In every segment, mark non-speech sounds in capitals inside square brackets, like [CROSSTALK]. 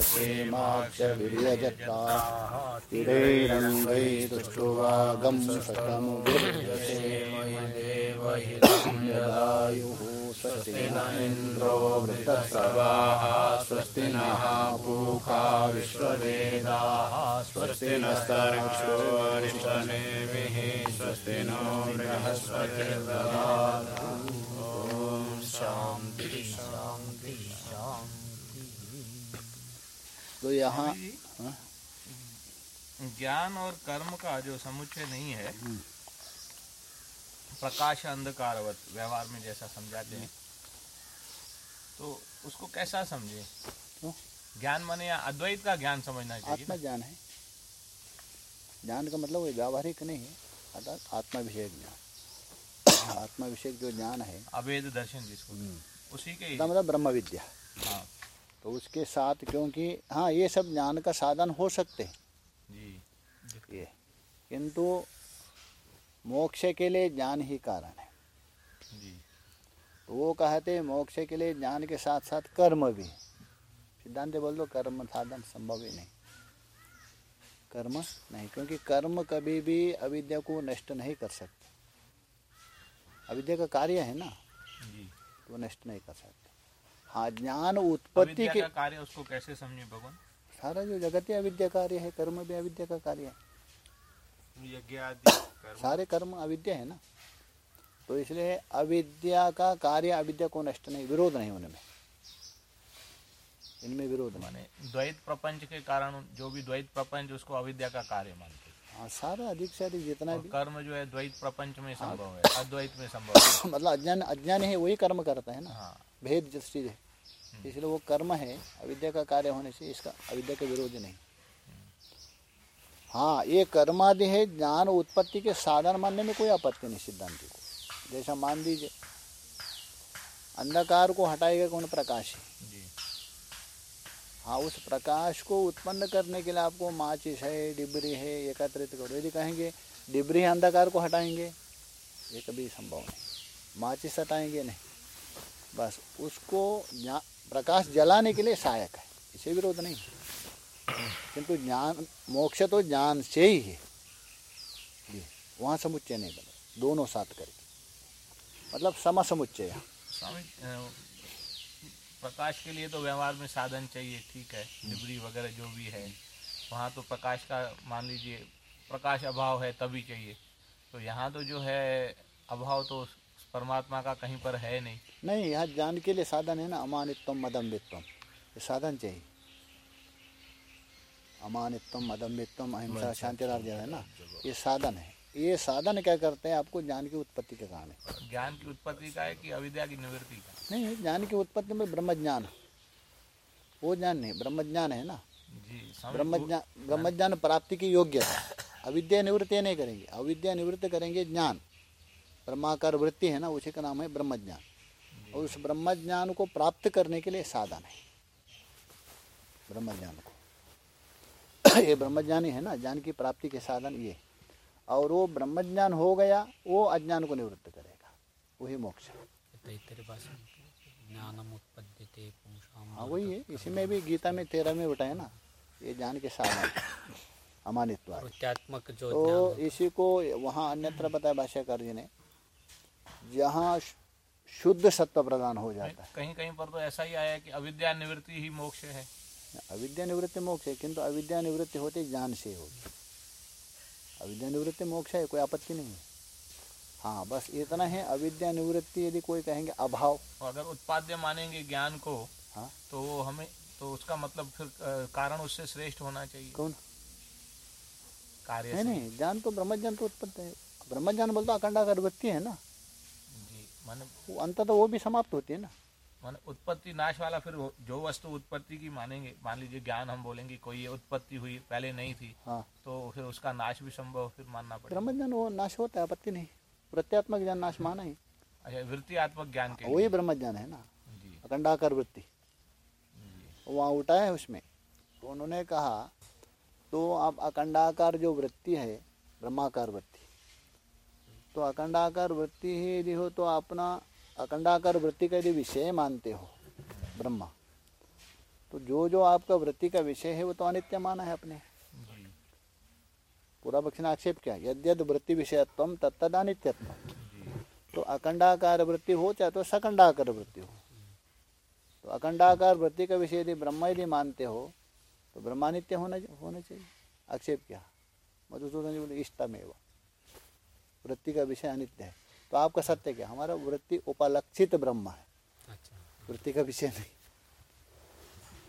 क्षेमाक्ष विर्यजत्राः तिरैरङ्गै तुष्टुवागं शतमुभिर्यसे यदायुः स्वस्ति न इन्द्रो वृतसवाः स्वस्ति नः पूषा विश्ववेदाः स्वस्ति नस्तर्क्षो अरिष्टनेमिः स्वस्ति नो बृहस्पतिर्दधातु ॐ शान्ति। तो यहाँ हाँ? ज्ञान और कर्म का जो समुच्चय नहीं है प्रकाश अंधकारवत व्यवहार में जैसा समझाते हैं। तो उसको कैसा समझे? क्यों? ज्ञान माने या अद्वैत का ज्ञान समझना चाहिए आत्मा ज्ञान है। ज्ञान का मतलब वो व्यावहारिक नहीं है अर्थात आत्मा विषय ज्ञान। [COUGHS] आत्मा विषयक जो ज्ञान है। अवैध दर्शन जिसको उसी के मतलब ब्रह्म विद्या हाँ। तो उसके साथ क्योंकि हाँ ये सब ज्ञान का साधन हो सकते हैं। जी ये किंतु मोक्ष के लिए ज्ञान ही कारण है। जी। तो वो कहते हैं मोक्ष के लिए ज्ञान के साथ साथ कर्म भी सिद्धांत बोल दो कर्म साधन संभव ही नहीं। कर्म नहीं क्योंकि कर्म कभी भी अविद्या को नष्ट नहीं कर सकते। अविद्या का कार्य है ना? जी। तो वो नष्ट नहीं कर सकते। हाँ ज्ञान उत्पत्ति के कार्य उसको कैसे समझे भगवान? सारा जो जगत ही अविद्या कार्य है कर्म भी अविद्या का कार्य है। यज्ञ आदि सारे कर्म अविद्या है ना? तो इसलिए अविद्या का कार्य अविद्या को नष्ट नहीं विरोध नहीं उनमें इनमें विरोध माने द्वैत प्रपंच के कारण जो भी द्वैत प्रपंच उसको अविद्या का कार्य मानते हैं। हाँ सारा अधिक से अधिक जितना भी कर्म जो है द्वैत प्रपंच में संभव है अद्वैत में संभव है। [LAUGHS] मतलब अज्ञान अज्ञान है वही कर्म करता है ना। हाँ। भेद जिस चीज़ है। इसलिए वो कर्म है अविद्या का कार्य होने से इसका अविद्या के विरोध नहीं। हाँ ये कर्मादि है ज्ञान उत्पत्ति के साधन मानने में कोई आपत्ति नहीं सिद्धांति को। जैसा मान दीजिए अंधकार को हटाएगा कौन प्रकाश है? हाँ उस प्रकाश को उत्पन्न करने के लिए आपको माचिस है डिबरी है एकत्रित करो। यदि कहेंगे डिबरी अंधकार को हटाएँगे ये कभी संभव नहीं। माचिस हटाएँगे नहीं। बस उसको प्रकाश जलाने के लिए सहायक है। इसे विरोध नहीं। किंतु ज्ञान मोक्ष तो ज्ञान से ही है। जी वहाँ समुच्चय नहीं बने। दोनों साथ करके मतलब समसमुच्चय स्वामी अ, प्रकाश के लिए तो व्यवहार में साधन चाहिए ठीक है। डिबरी वगैरह जो भी है वहाँ तो प्रकाश का मान लीजिए प्रकाश अभाव है तभी चाहिए। तो यहाँ तो जो है अभाव तो परमात्मा का कहीं पर है नहीं। नहीं यहाँ ज्ञान के लिए साधन है ना अमानित्वम मदम्बित्वम ये साधन चाहिए। अमानित्वम अदम्बित्वम अहिंसा शांति है ना। ये साधन है। ये साधन क्या करते हैं? आपको ज्ञान की उत्पत्ति के कारण है। ज्ञान की उत्पत्ति का है कि अविद्या की निवृत्ति का? नहीं ज्ञान की उत्पत्ति में ब्रह्म ज्ञान वो ज्ञान नहीं ब्रह्म ज्ञान है ना। ब्रह्म ज्ञान ब्रह्म ज्ञान प्राप्ति की योग्यता अविद्या निवृत्ति नहीं करेंगे। अविद्या निवृत्त करेंगे ज्ञान। ब्रह्माकार वृत्ति है ना उसी का नाम है ब्रह्म ज्ञान और उस ब्रह्म ज्ञान को प्राप्त करने के लिए साधन है। ब्रह्म ज्ञान को। [COUGHS] ये ब्रह्म ज्ञान ही है ना ज्ञान की प्राप्ति के साधन ये। और वो ब्रह्म ज्ञान हो गया वो अज्ञान को निवृत्त करेगा। वही मोक्ष। है हाँ वही है। इसी में भी गीता में तेरह में बताया ना ये ज्ञान के साधन अमानित्व तो इसी को वहाँ अन्यत्र बताया भाष्यकार जी ने। जहाँ शुद्ध सत्व प्रदान हो जाता है। कहीं कहीं पर तो ऐसा ही आया कि अविद्या निवृत्ति ही मोक्ष है। अविद्या निवृत्ति मोक्ष है किंतु अविद्या निवृत्ति होती ज्ञान से होगी अविद्या निवृत्ति मोक्ष है कोई आपत्ति नहीं है। हाँ बस इतना है अविद्या निवृत्ति यदि कोई कहेंगे अभाव। अगर उत्पाद्य मानेंगे ज्ञान को हाँ। तो वो हमें तो उसका मतलब फिर कारण उससे श्रेष्ठ होना चाहिए। कौन? कार्य नहीं नहीं ज्ञान तो ब्रह्मज्ञान तो उत्पत्ति है। ब्रह्मज्ञान बोलता अखंडाकार वृत्ति है ना। माने वो अंततः वो भी समाप्त होती है ना। माने उत्पत्ति नाश वाला फिर जो वस्तु उत्पत्ति की मानेंगे मान लीजिए ज्ञान हम बोलेंगे कोई ये उत्पत्ति हुई पहले नहीं थी हाँ। तो फिर उसका नाश भी संभव फिर मानना पड़ेगा। ब्रह्मज्ञान वो नाश होता है आपत्ति नहीं। प्रत्यात्मक ज्ञान नाश माना ही। अच्छा वृत्तियात्मक ज्ञान के वही ब्रह्मज्ञान है ना। जी। अखंडाकार वृत्ति। वहाँ उठा है उसमें। तो उन्होंने कहा तो आप अखंडाकार जो वृत्ति है ब्रह्माकार वृत्ति तो अखंडाकार वृत्ति ही यदि हो तो अपना अखंडाकार वृत्ति का यदि विषय मानते हो, ब्रह्मा तो जो जो आपका वृत्ति का विषय है वो तो अनित्य माना है अपने। पूरा पक्ष ने आक्षेप किया यद वृत्ति विषयत्व, तत्तद अनित्यत्व। तो अखंडाकार वृत्ति हो चाहे तो सकंडाकार वृत्ति हो। तो अखंडाकार वृत्ति का विषय यदि ब्रह्म यदि मानते हो तो ब्रह्मानित्य होना होना चाहिए। आक्षेप क्या? मधुसूदन जी बोले, इष्टमेव। वृत्ति का विषय अनित्य है। तो आपका सत्य क्या? हमारा वृत्ति उपलक्षित ब्रह्म है। अच्छा। वृत्ति का विषय नहीं।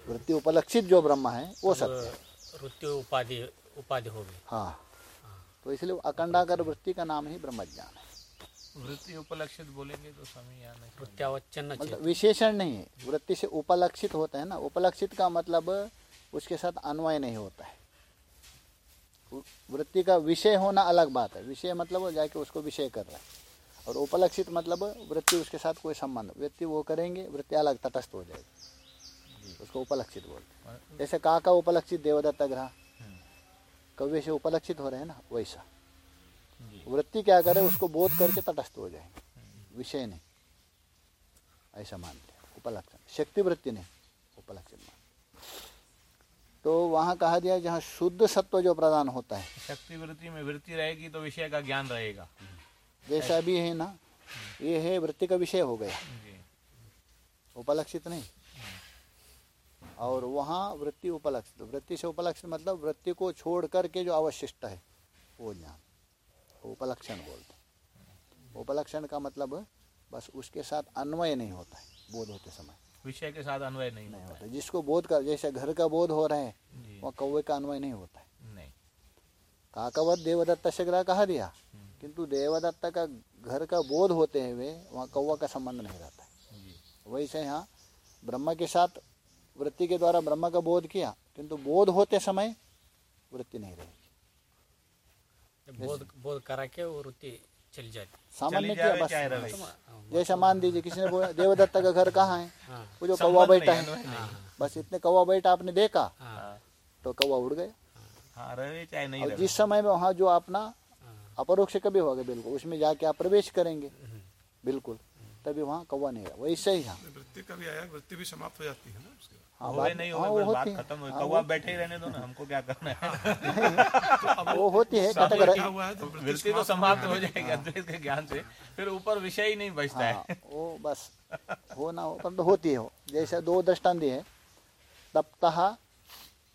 वृत्ति उपलक्षित जो ब्रह्म है वो सत्य। है वृत्ति उपाधि उपाधि हो। गई हाँ। तो इसलिए अखंडाकार वृत्ति का नाम ही ब्रह्मज्ञान है। वृत्ति उपलक्षित बोलेंगे तो समय मतलब विशेषण नहीं है। वृत्ति से उपलक्षित होता है ना। उपलक्षित का मतलब उसके साथ अन्वय नहीं होता है। वृत्ति का विषय होना अलग बात है। विषय मतलब वो जाके उसको विषय कर रहा है। और उपलक्षित मतलब वृत्ति उसके साथ कोई संबंध। वृत्ति वो करेंगे वृत्ति अलग तटस्थ हो जाएगी। उसको उपलक्षित बोलते हैं। जैसे काका उपलक्षित देवदत्त ग्रह। हम्म, कव्य से उपलक्षित हो रहे हैं ना वैसा। वृत्ति क्या करे उसको बोध करके तटस्थ हो जाएँगे विषय नहीं। ऐसा मानते हैं। उपलक्षण। शक्ति वृत्ति नहीं। उपलक्षण मान तो वहाँ कहा गया जहाँ शुद्ध सत्व जो प्रदान होता है। शक्ति वृत्ति में वृत्ति रहेगी तो विषय का ज्ञान रहेगा। जैसा अभी है ना ये है वृत्ति का विषय हो गया। उपलक्षित नहीं। और वहाँ वृत्ति उपलक्षित वृत्ति से उपलक्षित मतलब वृत्ति को छोड़ करके जो अवशिष्ट है वो ज्ञान उपलक्षण बोलते उपलक्षण का मतलब बस उसके साथ अन्वय नहीं होता है बोध होते समय। विषय के साथ अन्वय नहीं नहीं होता होता। जिसको बोध कर जैसे घर का बोध हो रहा है वहाँ कौवे का अन्वय नहीं होता है। नहीं। काकवत देवदत्त शग्रह कहा दिया हम्म, किंतु देवदत्त का घर का बोध होते हुए वहाँ कौवा का संबंध नहीं रहता है। वैसे यहाँ ब्रह्म के साथ वृत्ति के द्वारा ब्रह्म का बोध किया किंतु बोध होते समय वृत्ति नहीं रहेगी बोध बोध करा के वो वृत्ति चली जाती। सामान्य क्या बस? हाँ, जैसा मान दीजिए किसी ने बोला देवदत्त का घर कहाँ है? हाँ। वो जो कौवा बैठा है। बस इतने कौवा बैठा आपने देखा हाँ। हाँ, तो कौवा उड़ गया। हाँ नहीं और जिस समय में वहाँ जो अपना हाँ। अपरोक्ष कभी होगा बिल्कुल उसमें जाके आप प्रवेश करेंगे। बिल्कुल। तभी वहाँ कौवा नहीं रहा वैसे ही यहाँ वृत्ति का भी आया वृत्ति भी समाप्त हो जाती है ना उसके हाँ बात नहीं हाँ, वो बात होती है। खत्म हो हाँ, कौवा बैठे ही रहने दो ना हमको क्या करना है? वो होती है कटक क्या हुआ है तो वृत्ति वृत्ति तो समाप्त हो जाएगी। अद्वैत के ज्ञान से। फिर ऊपर विषय ही नहीं बचता हाँ। है वो बस हो ना हो पर तो होती है जैसे दो दृष्टांत दिए तप्तः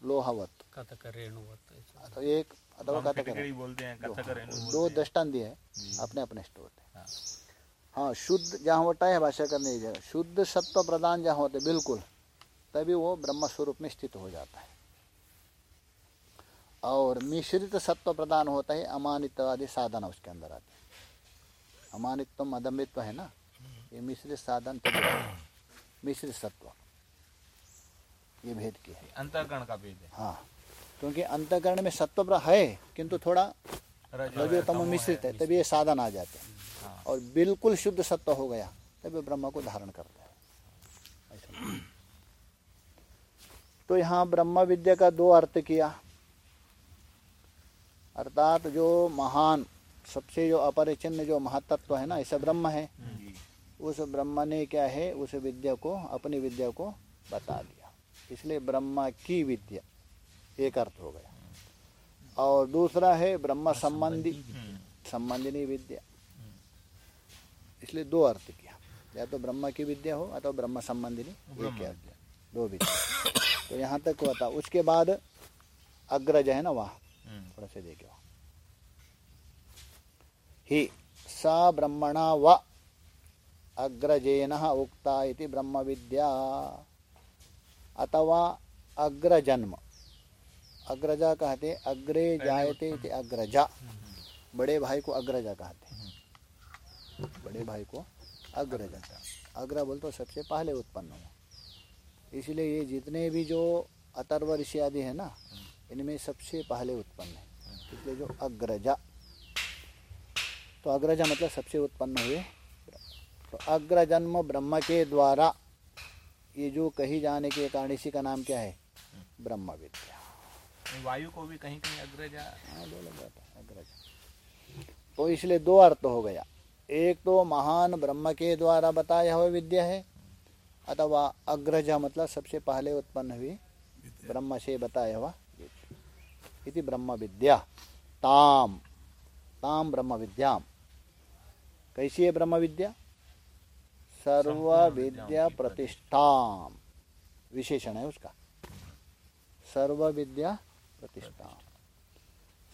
लोहवत। कथक रेणुवत तो एक अथवा कथक बोलते हैं दो हैं। दृष्टांत दिए हैं अपने अपने स्टोर हाँ। हाँ शुद्ध जहाँ होता है भाषा करने की जगह। शुद्ध सत्व प्रदान जहाँ होते बिल्कुल तभी वो ब्रह्म स्वरूप में स्थित हो जाता है। और मिश्रित सत्व प्रदान होता है अमानित्वादि साधन उसके अंदर आते हैं। अमानित्व अदम्बित्व है ना? ये मिश्रित साधन तभी मिश्रित सत्व। ये भेद की है। अंतरकरण का भेद है। हाँ क्योंकि अंतकरण में सत्व है किंतु थोड़ा रजो रजो है, तमो तमो मिश्रित है तभी ये साधन आ जाते हाँ। और बिल्कुल शुद्ध सत्व हो गया तभी ब्रह्म को धारण करता है। ऐसा। तो यहाँ ब्रह्म विद्या का दो अर्थ किया। अर्थात जो महान सबसे जो अपरिचिन्न जो महातत्व है ना ऐसा ब्रह्म है। उस ब्रह्म ने क्या है उस विद्या को अपनी विद्या को बता दिया। इसलिए ब्रह्मा की विद्या एक अर्थ हो गया। और दूसरा है ब्रह्म संबंधी। संबंधिनी विद्या। इसलिए दो अर्थ किया। या तो ब्रह्म की विद्या हो अथवा ब्रह्म संबंधिनी एक दो विद्या। तो यहाँ तक हुआ था। उसके बाद अग्रज है ना वहाँ। हम्म, थोड़ा से देखिए वहाँ हि सा ब्रह्मणा व अग्रजेन उक्ता इति ब्रह्म विद्या। अथवा अग्रजन्म। अग्रजा कहते अग्रे जायते इति अग्रजा। बड़े भाई को अग्रजा कहते बड़े भाई को अग्रजा अग्र बोल तो सबसे पहले उत्पन्न हुआ इसलिए ये जितने भी जो अतर्व ऋषि आदि है ना इनमें सबसे पहले उत्पन्न है। इसलिए जो अग्रजा तो अग्रजा मतलब सबसे उत्पन्न हुए। तो अग्रजन्म ब्रह्म के द्वारा ये जो कही जाने के कारण इसी का नाम क्या है? ब्रह्म विद्या वायु को भी कहीं कहीं अग्रजा हाँ बोला जाता है अग्रजा। तो इसलिए दो अर्थ हो गया। एक तो महान ब्रह्म के द्वारा बताया हुआ विद्या है अथवा अग्रज मतलब सबसे पहले उत्पन्न हुई ब्रह्म से बताया हुआ। इति ब्रह्म विद्या। ताम। ताम ब्रह्म विद्याम कैसी है ब्रह्म विद्या? सर्व विद्या। प्रतिष्ठाम। विशेषण है उसका। सर्व विद्या प्रतिष्ठाम।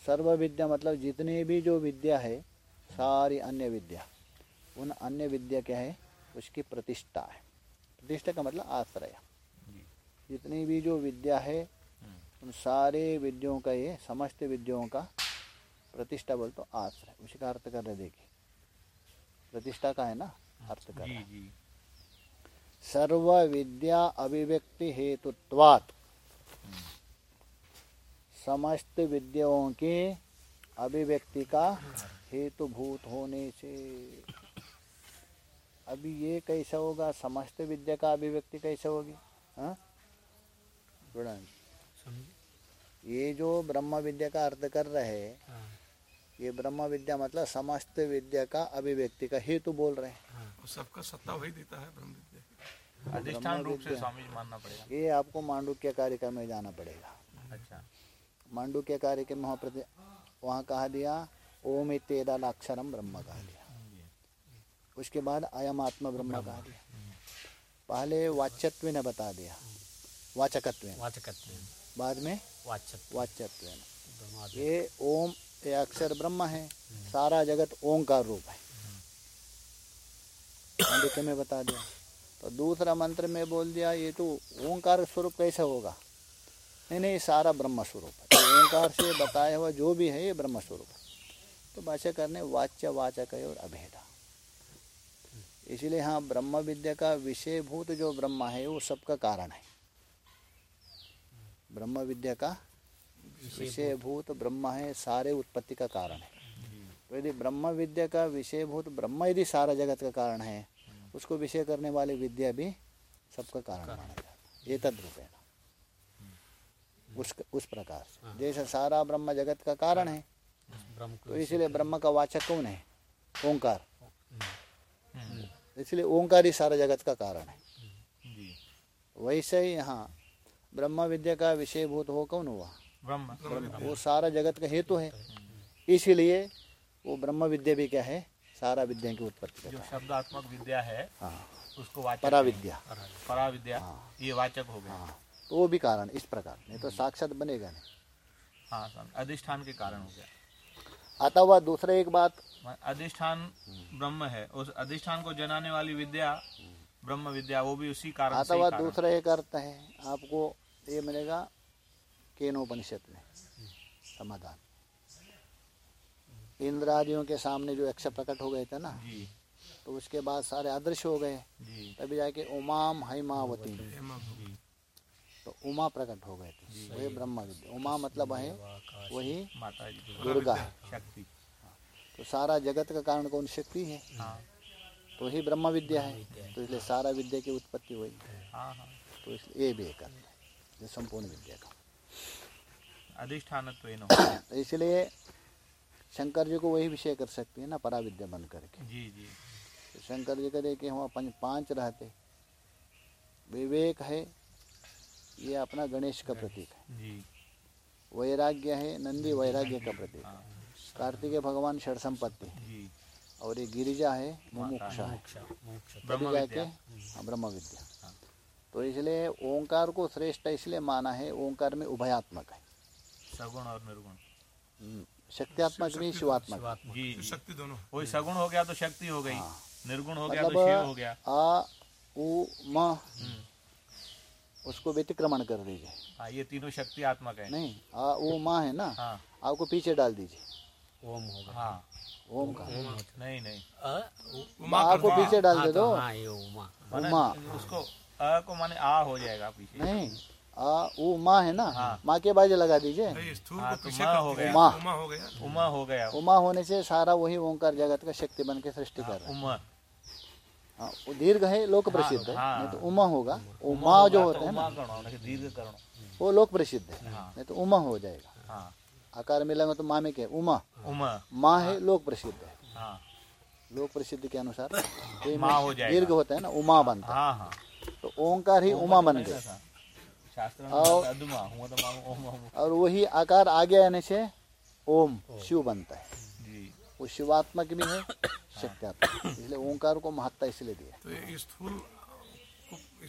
सर्व विद्या मतलब जितनी भी जो विद्या है सारी अन्य विद्या। उन अन्य विद्या क्या है? उसकी प्रतिष्ठा है। प्रतिष्ठा का मतलब आश्रय। जितनी भी जो विद्या है उन सारे विद्यों का ये समस्त विद्यों का प्रतिष्ठा बोल तो आश्रय। उसी का अर्थ कर रहे देखिए। प्रतिष्ठा का है ना? अर्थ कर रहे सर्व विद्या अभिव्यक्ति हेतुत्वात्। समस्त विद्याओं के अभिव्यक्ति का हेतुभूत होने से अभी ये कैसा होगा? समस्त विद्या का अभिव्यक्ति कैसे होगी? हाँ? ये जो ब्रह्म विद्या का अर्थ कर रहे हैं ये ब्रह्म विद्या मतलब समस्त विद्या का अभिव्यक्ति का हेतु बोल रहे हैं। हाँ। सबका सत्ता वही देता है ब्रह्म विद्या की। अधिष्ठान रूप से स्वामी मानना पड़ेगा। ये आपको मांडुक्य कार्यक्रम में जाना पड़ेगा। अच्छा। मांडुक्य कार्यक्रम में वहाँ प्रति वहाँ कहा दिया ओम इतेदल अक्षरम ब्रह्म कहा दिया उसके बाद अयम आत्मा ब्रह्म कहा दिया पहले वाच्यत्व ने बता दिया। वाचकत्व वाचकत्व बाद में वाचत्व ये ओम ये अक्षर ब्रह्म है। सारा जगत ओंकार रूप है। मांडुक्य में बता दिया। तो दूसरा मंत्र में बोल दिया ये तो ओंकार स्वरूप कैसे होगा? नहीं नहीं सारा ब्रह्म स्वरूप है। तो ओंकार से बताया हुआ जो भी है ये ब्रह्म स्वरूप है। तो भाषा करने वाच्य वाचक है और अभेदा। इसलिए हाँ ब्रह्म विद्या का विषयभूत जो ब्रह्म है वो सबका कारण है। ब्रह्म विद्या का विषयभूत। ब्रह्म है सारे उत्पत्ति का कारण है। तो यदि ब्रह्म विद्या का विषयभूत ब्रह्म यदि सारा जगत का कारण है उसको विषय करने वाली विद्या भी सबका कारण माना जाता है। ये तद्रूपेण। उस उस प्रकार से। जैसे सारा ब्रह्म जगत का कारण है तो इसलिए ब्रह्म का वाचक कौन है? ओंकार। इसलिए ओंकार ही सारा जगत का कारण है। वैसे ही यहाँ ब्रह्म विद्या का विषयभूत हो कौन हुआ? ब्रह्म। वो सारा जगत का हेतु है। इसीलिए वो ब्रह्म विद्या भी क्या है? सारा विद्या की उत्पत्ति जो शब्दात्मक विद्या है हाँ। उसको वाचक परा। विद्या परा विद्या ये वाचक हो गया। हाँ। तो वो भी कारण इस प्रकार। नहीं तो साक्षात बनेगा नहीं। हाँ अधिष्ठान के कारण हो गया। अथवा दूसरा एक बात। अधिष्ठान ब्रह्म है। उस अधिष्ठान को जनाने वाली विद्या ब्रह्म विद्या वो भी उसी कारण से ही अथवा कारण। दूसरा एक अर्थ है। आपको ये मिलेगा केनोपनिषद में। समाधान। इंद्रादियों के सामने जो यक्ष प्रकट हो गए थे ना तो उसके बाद सारे अदृश्य हो गए। तभी जाके उमाम हैमावती तो उमा प्रकट हो गए थे। वही ब्रह्म विद्या उमा मतलब है वही माता दुर्गा। है। शक्ति तो सारा जगत का कारण कौन? शक्ति है। हाँ। तो वही ब्रह्म विद्या है। तो इसलिए सारा विद्या की उत्पत्ति हुई। हाँ हाँ। तो इसलिए ये भी एक अर्थ है संपूर्ण विद्या का। अधिष्ठान तो [COUGHS] इसलिए शंकर जी को वही विषय कर सकती है ना परा विद्या बन करके। जी जी। तो शंकर जी का देखिए वहाँ पंच पाँच रहते। विवेक है ये अपना गणेश का प्रतीक है। वैराग्य है नंदी वैराग्य का प्रतीक है। हाँ कार्तिकेय भगवान षड संपत्ति और ये गिरिजा है मुमुक्षा है। मोक्ष मोक्ष तभी ब्रह्म जाके विद्या। हाँ, ब्रह्म विद्या। हाँ। तो इसलिए ओंकार को श्रेष्ठ इसलिए माना है ओंकार में उभयात्मक है। सगुण और निर्गुण। शक्तियात्मक शक्त्यात्मक भी शिवात्मक। जी शक्ति दोनों। है। वही सगुण हो गया तो शक्ति हो गई हाँ। निर्गुण हो गया तो शिव हो मतलब गया। आ उ म। हम्म, उसको व्यतिक्रमण कर दीजिए। हाँ ये तीनों शक्ति आत्मक है। नहीं आ उ म है ना? हाँ। आपको पीछे डाल दीजिए। ओम होगा। हाँ। ओम का। नहीं नहीं। आपको पीछे डाल हाँ दे। तो दो हाँ उमा। माने उसको अ को माने आ हो जाएगा पीछे। नहीं आ उ माँ है ना? हाँ। माँ के बाजे लगा दीजिए। हाँ, को तो हो गया। उमा। हो गया। उमा हो गया। उमा होने से सारा वही ओंकार जगत का शक्ति बन के सृष्टि कर रहा है। उमा। हाँ, वो दीर्घ है लोक प्रसिद्ध है। हाँ। नहीं तो उमा होगा। उमा जो होता है ना। दीर्घ कर्ण। वो लोक प्रसिद्ध है। हाँ। नहीं तो उमा हो जाएगा। हाँ। आकार मिलेगा तो माँ में क्या उमा। उमा। माँ है लोक प्रसिद्ध है। हाँ। लोक प्रसिद्ध के अनुसार [LAUGHS] तो हो। दीर्घ होता है ना उमा बनता है। हाँ हाँ। तो ओंकार ही उमा बन गए और- है, तो ओम ओम और वही आकार आगे आने से ओम। शिव बनता है। वो शिवात्मक भी है [COUGHS] शक्त्यात्मक इसलिए ओंकार को महत्ता इसलिए दिया तो स्थूल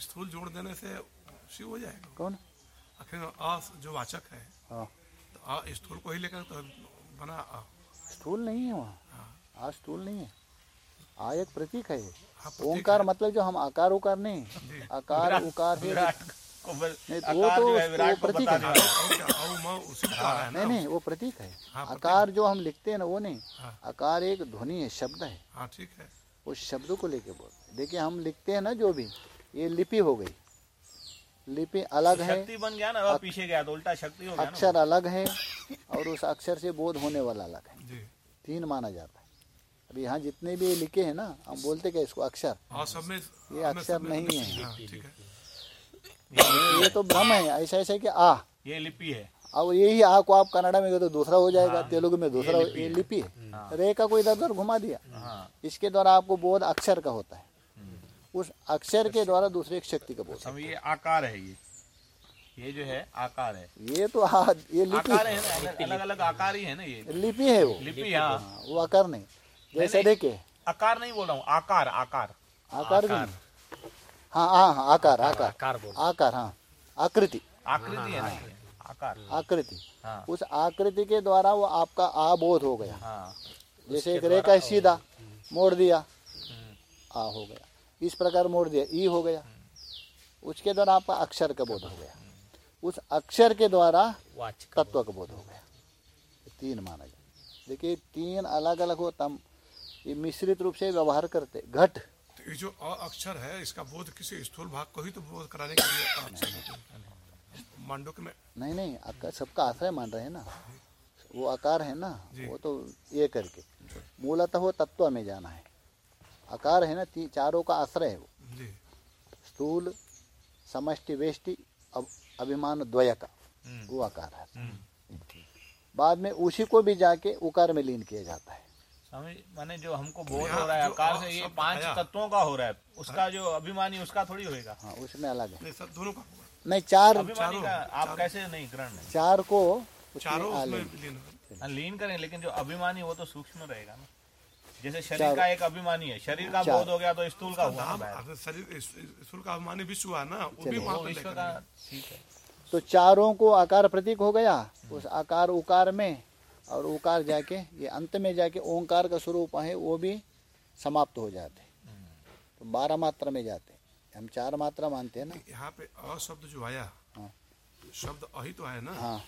स्थूल जोड़ देने से शिव हो जाएगा। कौन? आखिर अ जो वाचक है हाँ। तो अ स्थूल को ही लेकर तो बना अ स्थूल नहीं है वहाँ। आज स्थूल नहीं है। आ एक प्रतीक है हाँ, ओंकार मतलब जो हम आकार उकार नहीं आकार उकार है को बल- तो वो तो- है प्रतीक है। को कहा है नहीं नहीं वो प्रतीक है। हाँ, आकार जो हम लिखते हैं ना वो नहीं। हाँ। आकार एक ध्वनि है शब्द है। हाँ ठीक है। उस शब्द को लेके बोलते हैं देखिए हम लिखते हैं ना जो भी ये लिपि हो गई। लिपि अलग है। शक्ति बन गया ना पीछे गया तो उल्टा शक्ति हो गया अक्षर अलग है और उस अक्षर से बोध होने वाला अलग है। जी। तीन माना जाता है। अब यहाँ जितने भी लिखे हैं ना हम बोलते क्या इसको अक्षर? और सब में ये अक्षर नहीं है। हाँ ठीक है। ये तो भ्रम है ऐसा ऐसा है कि आ। ये लिपि है। अब यही आ को आप कन्नड़ा में गए तो दूसरा हो जाएगा तेलुगु में दूसरा हो- ये लिपि है। रे का कोई इधर उधर घुमा दिया। हाँ। इसके द्वारा आपको बोध अक्षर का होता है। उस अक्षर के द्वारा दूसरे एक शक्ति का बोध ये आकार है ये। ये जो है आकार है। ये तो आ, ये लिपि आकार है ना अलग अलग आकार ही है ना ये। लिपि है वो। लिपि हाँ। हाँ, वो आकार नहीं। जैसे देखे। आकार नहीं बोल रहा हूँ आकार आकार। आकार भी हाँ हाँ हाँ आकार आकार। आकार बोल। आकार हाँ। आकृति। आकृति है ना? आकार। आकृति। हाँ। उस आकृति के द्वारा वो आपका आबोध हो गया। हाँ। जैसे एक रेखा है सीधा। मोड़ दिया। हम्म, आ हो गया। इस प्रकार मोड़ दिया। ई हो गया। उसके द्वारा आपका अक्षर का बोध हो गया। उस अक्षर के द्वारा तत्व का बोध हो गया। तीन माना जाए देखिए तीन अलग अलग हो तम ये मिश्रित रूप से व्यवहार करते। घट। तो ये जो अ अक्षर है इसका बोध किसी स्थूल भाग को ही तो बोध कराने के लिए। मांडुक में नहीं नहीं आकार सबका आश्रय मान रहे हैं ना। वो आकार है ना वो तो ये करके। मूलतः वो तत्व में जाना है। आकार है ना चारों का आश्रय है वो। स्थूल समष्टि वेष्टि अब अभिमान द्वय का हम्म, वो आकार है। हम्म। बाद में उसी को भी जाके उकार में लीन किया जाता है। माने जो हमको बोध हो रहा है आकार से ये पाँच तत्वों का हो रहा है। उसका जो अभिमानी उसका थोड़ी होएगा। हाँ उसमें अलग है। नहीं सब दोनों का नहीं चार अभिमानी का आप चारों। कैसे नहीं ग्रहण नहीं। चार को चारों उसमें लीन हो हाँ, लीन करें लेकिन जो अभिमानी वो तो सूक्ष्म रहेगा ना। जैसे शरीर का एक अभिमानी है। शरीर का बोध हो गया तो स्थूल का हुआ शरीर स्थूल का अभिमानी विश्व हुआ ना वो भी। वहाँ का ठीक है। तो चारों को आकार प्रतीक हो गया। उस आकार उकार में और उकार जाके ये अंत में जाके ओंकार का स्वरूप है वो भी समाप्त हो जाते तो बारह मात्रा में जाते हम चार मात्रा मानते हैं ना। यहाँ पे अ शब्द जो आया हाँ। शब्द अही तो आया ना। हाँ।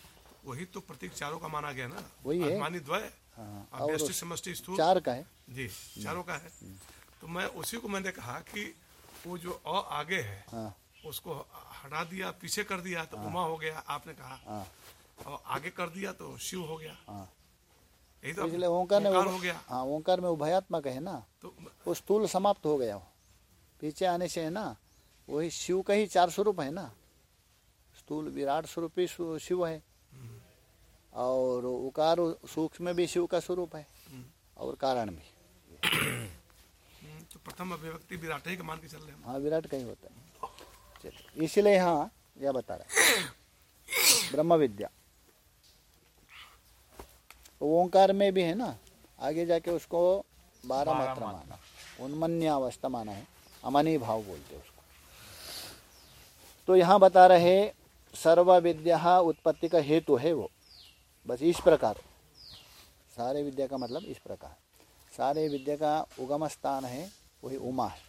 वही तो प्रतीक चारों का माना गया ना। वही है। द्वय हाँ और समष्टि स्थूल। चार का है। जी चारों का है। तो मैं उसी को मैंने कहा कि वो जो अ आगे है हाँ। उसको हटा दिया पीछे कर दिया तो उमा हो गया आपने कहा। हाँ। और आगे कर दिया तो शिव हो गया। हाँ। तो इसलिए ओंकार ने हो गया। हाँ ओंकार में उभयात्मक है ना। तो वो स्थूल समाप्त हो गया पीछे आने से है ना वही शिव का ही चार स्वरूप है ना। स्थूल विराट स्वरूप ही शिव है। और उकार सूक्ष्म में भी शिव का स्वरूप है। और कारण भी। हम्म, तो प्रथम अभिव्यक्ति विराट ही का मान के चल रहे हैं। हाँ विराट का ही होता है। इसलिए हाँ यह बता रहा है। ब्रह्म विद्या ओंकार में भी है ना? आगे जाके उसको बारह मात्रा। माना। उन्मन्यावस्था माना है। अमनी भाव बोलते उसको। तो यहाँ बता रहे सर्व विद्या उत्पत्ति का हेतु है वो। बस इस प्रकार। सारे विद्या का मतलब इस प्रकार। सारे विद्या का उगम स्थान है वही उमा है।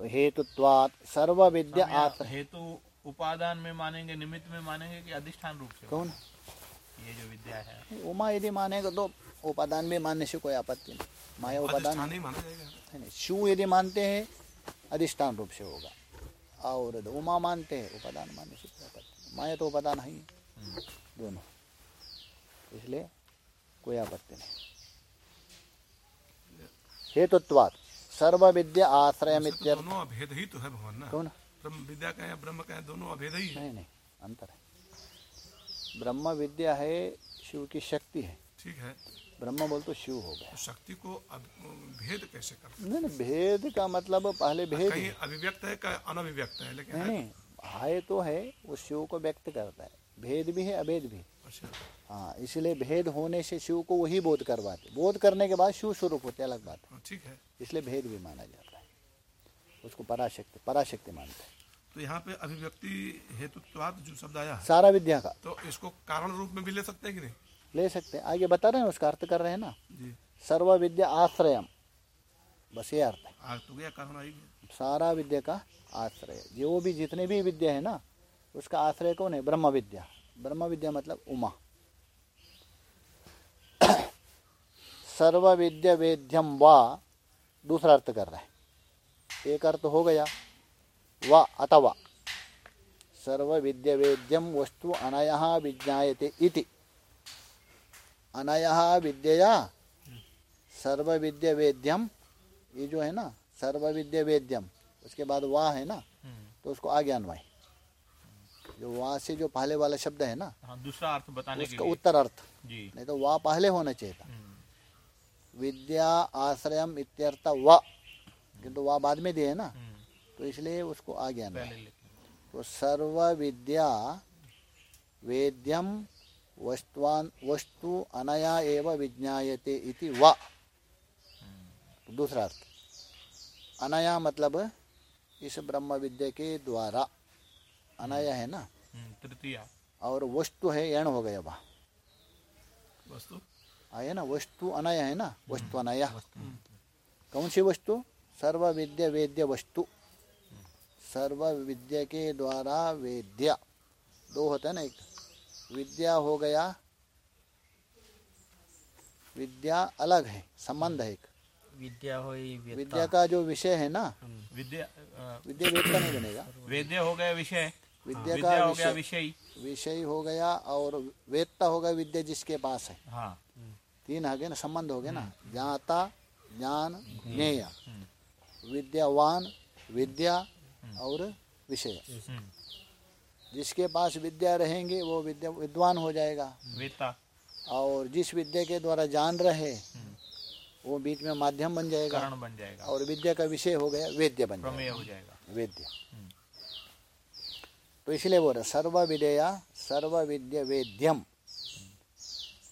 तो हेतुत्वात सर्व विद्या आत्र हेतु उपादान में मानेंगे निमित्त में मानेंगे कि अधिष्ठान रूप से। कौन? ये जो विद्या है। उमा यदि मानेगा तो उपादान भी मानने से कोई आपत्ति नहीं। माया उपादान अधिष्ठान ही माना जाएगा। नहीं शिव यदि मानते हैं अधिष्ठान रूप से होगा। और उमा मानते हैं उपादान मानने से कोई आपत्ति नहीं। माया तो उपादान है ही। दोनों। इसलिए कोई आपत्ति नहीं। हेतुत्वात। सर्व विद्या आश्रय दोनों अभेद ही तो है भगवान ना। कौन? ब्रह्म विद्या का है ब्रह्म का है दोनों अभेद ही है। नहीं नहीं अंतर है। ब्रह्म विद्या है शिव की शक्ति है। ठीक है। ब्रह्म बोल तो शिव हो गया। तो शक्ति को भेद कैसे करते नहीं नहीं भेद का मतलब पहले भेद कहीं अभिव्यक्त है कहीं अनभिव्यक्त है लेकिन नहीं नहीं है तो है वो शिव को व्यक्त करता है। भेद भी है अभेद भी अच्छा। हाँ इसलिए भेद होने से शिव को वही बोध करवाते बोध करने के बाद शिव स्वरूप होते अलग बात हाँ, ठीक है। इसलिए भेद भी माना जाता है। उसको पराशक्ति पराशक्ति मानते हैं। तो यहाँ पे अभिव्यक्ति हेतुत्वाद जो शब्द आया सारा विद्या का। तो इसको कारण रूप में भी ले सकते हैं कि नहीं? ले सकते हैं। आगे बता रहे हैं उसका अर्थ कर रहे हैं ना? जी। सर्व विद्या आश्रयम। बस ये अर्थ है। आज तो गया कारण आएगी सारा विद्या का आश्रय। जो भी जितने भी विद्या है ना उसका आश्रय कौन है? ब्रह्म विद्या। ब्रह्म विद्या मतलब उमा। सर्व विद्या वेद्यम वा दूसरा अर्थ कर रहा है। एक अर्थ हो गया। वा अथवा। सर्व विद्या वस्तु अनय विज्ञायते इति। अनय विद्यया सर्व विद्या ये जो है ना सर्व उसके बाद वाह है ना तो उसको आगे अन्वय जो वाह से जो पहले वाला शब्द है ना हाँ दूसरा अर्थ बताने के उसका लिए। उत्तर अर्थ जी। नहीं तो वाह पहले होना चाहिए था। हम्म, विद्या आश्रयम इत्यर्थ वा किंतु वाह बाद में दिए ना। हम्म, तो इसलिए उसको पहले लिख लें। तो सर्व विद्या वेद्यम वस्तुवान वस्तु अनया एव विज्ञायते इति वा। दूसरा अर्थ। अनया मतलब इस ब्रह्म विद्या के द्वारा। अनया है ना? तृतीय। और वस्तु है यण हो गया वहाँ। वस्तु? आया ना वस्तु अनया है ना? वस्तु अनया। कौन सी वस्तु? सर्व विद्या वेद्य वस्तु। सर्व विद्या के द्वारा वेद्या। दो होता है ना एक? विद्या हो गया विद्या अलग है संबंध है एक। विद्या हो विद्या का जो विषय है ना विद्या अ, विद्या वेद का नहीं बनेगा। वेद्य हो गया विषय। विद्या का हो गया विषय विषय। विषय हो गया और वेदता हो गया विद्या जिसके पास है। हाँ। तीन आ गए ना संबंध हो गए ना? ज्ञाता ज्ञान ज्ञेय। विद्यावान विद्या और विषय। हम्म, जिसके पास विद्या रहेंगे वो विद्या विद्वान हो जाएगा। वेता। और जिस विद्या के द्वारा जान रहे वो बीच में माध्यम बन जाएगा। कारण बन जाएगा। और विद्या का विषय हो गया वेद्य बन जाएगा। हो जाएगा। वेद्य। तो इसलिए बोल रहे सर्व विद्या सर्व विद्या वेद्यम।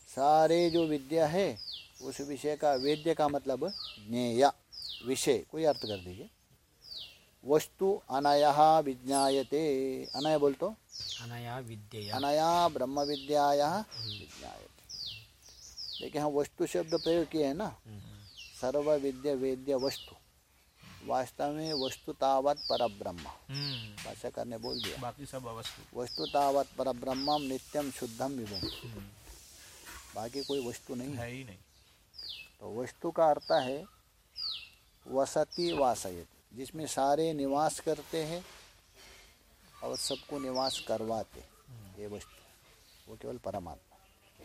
सारे जो विद्या है उस विषय का वेद्य का मतलब ज्ञेय। विषय कोई अर्थ कर दीजिए। वस्तु अनय विज्ञाते अनय बोल तो अनया विद्यया। अनया ब्रह्म विद्याया विज्ञायते। देखिए हम वस्तु शब्द प्रयोग किए हैं ना? सर्व विद्या वेद्य वस्तु। वास्तव में वस्तु तावत पर ब्रह्म हम्म, भाषाकार ने बोल दिया। बाकी सब अवस्तु। वस्तु तावत पर ब्रह्मम नित्यम शुद्धम विभुम बाकी कोई वस्तु नहीं है ही नहीं। तो वस्तु का अर्थ है वसति वासयत। जिसमें सारे निवास करते हैं और सबको निवास करवाते ये वस्तु वो केवल परमात्मा।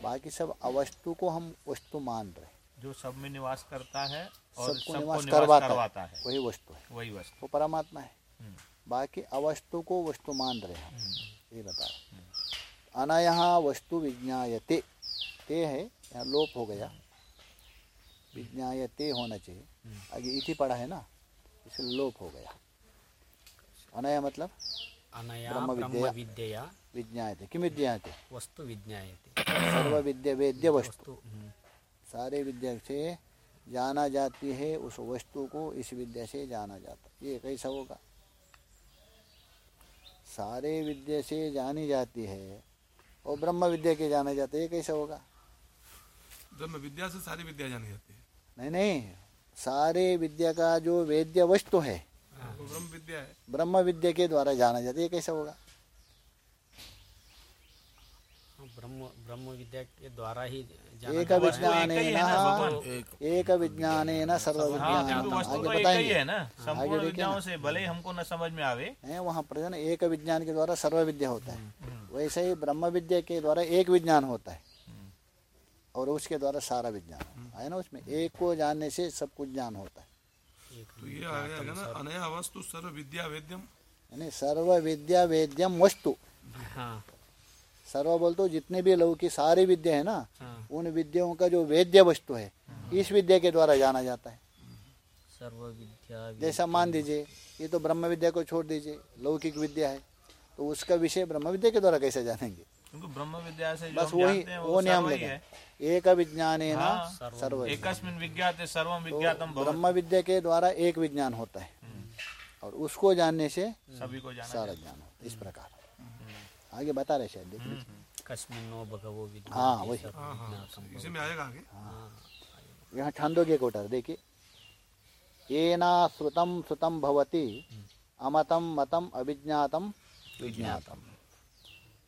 बाकी सब अवस्तु को हम वस्तु मान रहे हैं। जो सब में निवास करता है और सबको सबको निवास निवास करवाता, करवाता है। वही वस्तु है। वही वस्तु। वो परमात्मा है। हम्म, बाकी अवस्तु को वस्तु मान रहे हैं हम। हम्म, ये बता रहे अनय वस्तु विज्ञायते। ते है यहाँ लोप हो गया। विज्ञायते होना चाहिए। आगे इति पढ़ा है ना? इसलिए लोप हो गया। अनय मतलब अनया ब्रह्म ब्रह्म विद्यया। विद्यया विज्ञायते। किम विज्ञायते? वस्तु विज्ञायते। सर्व विद्या वेद्य वस्तु वस्तु। हम्म, सारे विद्या से जाना जाती है उस वस्तु को इस विद्या से जाना जाता। ये कैसा होगा? सारे विद्या से जानी जाती है और ब्रह्म विद्या के जाना जाता है ये कैसा होगा? ब्रह्म विद्या से सारी विद्या जानी जाती है। नहीं नहीं। सारे विद्या का जो वेद्य वस्तु है ब्रह्म विद्या है। ब्रह्म विद्या के द्वारा जाना जाता है। ये कैसा होगा? ब्रह्म ब्रह्म विद्या के द्वारा ही एक विज्ञान एक ना भगवान? एक विज्ञान सर्व विज्ञान आगे बताएँगे। है ना। आगे संपूर्ण देखिए विद्याओं से भले ही हमको न समझ में आवे। है वहाँ पर जो है ना एक विज्ञान के द्वारा सर्व विद्या होता है। हम्म, वैसे ही ब्रह्म विद्या के द्वारा एक विज्ञान होता है। हम्म, और उसके द्वारा सारा विज्ञान है ना? उसमें एक को जानने से सब कुछ ज्ञान होता है। तो ये आ गया ना? अनया वस्तु सर्व विद्या वेद्यम। यानी सर्व विद्या वेद्यम वस्तु। हाँ। सर्व बोल तो जितने भी लौकिक सारी विद्या है ना हाँ। उन विद्याओं का जो वेद्य वस्तु है इस विद्या के द्वारा जाना जाता है। सर्व विद्या जैसा मान दीजिए ये तो ब्रह्म विद्या को छोड़ दीजिए लौकिक विद्या है तो उसका विषय ब्रह्म विद्या के द्वारा कैसे जानेंगे? क्योंकि ब्रह्म विद्या से बस वही वो वो नियम सर्व ही लगा है। एक विज्ञान है ना हाँ, सर्व। एकस्मिन विज्ञाते सर्वम तो विज्ञातम ब्रह्म विद्या के द्वारा एक विज्ञान होता है। और उसको जानने से सभी को जाना सारा ज्ञान होता इस प्रकार। आगे बता रहे शायद देख लीजिए। कस्मिन्नो भगवो विद्या हाँ वही। हाँ हाँ इसी में आएगा आगे। यहाँ छांदोग्य को उठा देखिए। येना श्रुतम श्रुतम भवति अमतम मतम अभिज्ञातम विज्ञातम।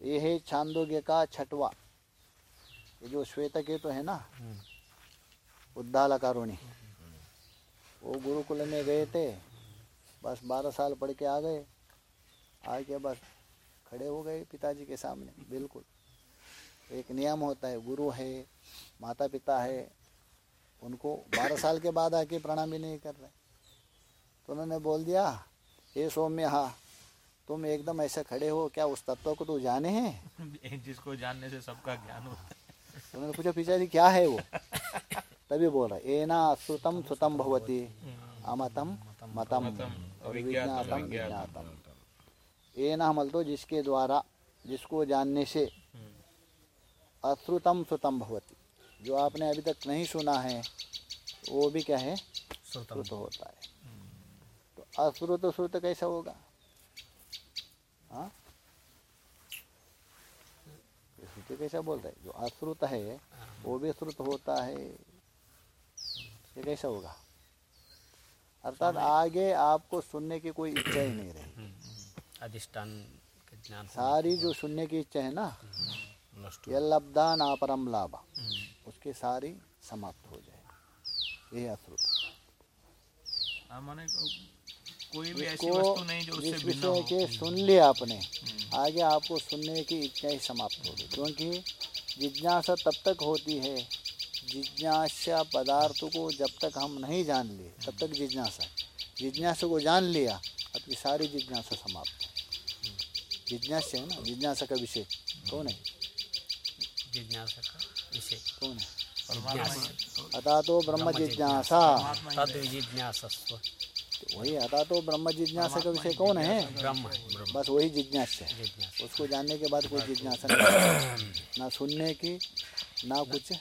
ये है छांदोग्य का छठवा ये जो श्वेत के तो है ना उद्दाल कारुणी वो गुरुकुल में गए थे, बस बारह साल पढ़ के आ गए। आके बस खड़े हो गए पिताजी के सामने, बिल्कुल। एक नियम होता है, गुरु है माता पिता है, उनको बारह साल के बाद आके प्रणाम भी नहीं कर रहे। तो उन्होंने बोल दिया, हे सौम्य हाँ तुम एकदम ऐसे खड़े हो क्या उस तत्व को तो जाने हैं? [LAUGHS] जिसको जानने से सबका ज्ञान होता है। तो उन्होंने पूछा पिताजी क्या है वो? [LAUGHS] तभी बोल रहा एना श्रुतम श्रुतम भवती। अमतम मतम। और विज्ञातम विज्ञातम एना मल तो जिसके द्वारा जिसको जानने से। अश्रुतम श्रुतम भवती। जो आपने अभी तक नहीं सुना है वो भी क्या है? श्रुत होता है। तो अश्रुत श्रुत कैसा होगा? हाँ? श्रुति कैसा बोलता है? जो अश्रुत है वो भी श्रुत होता है। ये कैसा होगा? अर्थात आगे आपको सुनने की कोई इच्छा ही नहीं रही अधिष्ठान ज्ञान सारी जो सुनने की इच्छा है ना ये लब्धा नापरम लाभ। उसकी सारी समाप्त हो जाए। ये अश्रुत। माने को- कोई भी ऐसी वस्तु नहीं जो उससे भिन्न हो। के सुन लिया आपने आगे आपको सुनने की इच्छा ही समाप्त होगी क्योंकि जिज्ञासा तब तक होती है जिज्ञासा पदार्थ को जब तक हम नहीं जान लिए तब तक जिज्ञासा जिज्ञासा को जान लिया आपकी सारी जिज्ञासा समाप्त जिज्ञासा है ना? जिज्ञासा का विषय। कौन है? जिज्ञासा का विषय। कौन है? जिज्ञासा। अतः तो ब्रह्म जिज्ञासा। तो वही अतः तो ब्रह्म जिज्ञासा का विषय कौन है? ब्रह्म बस वही जिज्ञासा। है उसको जानने के बाद कोई जिज्ञासा नहीं। [COUGHS] ना सुनने की ना कुछ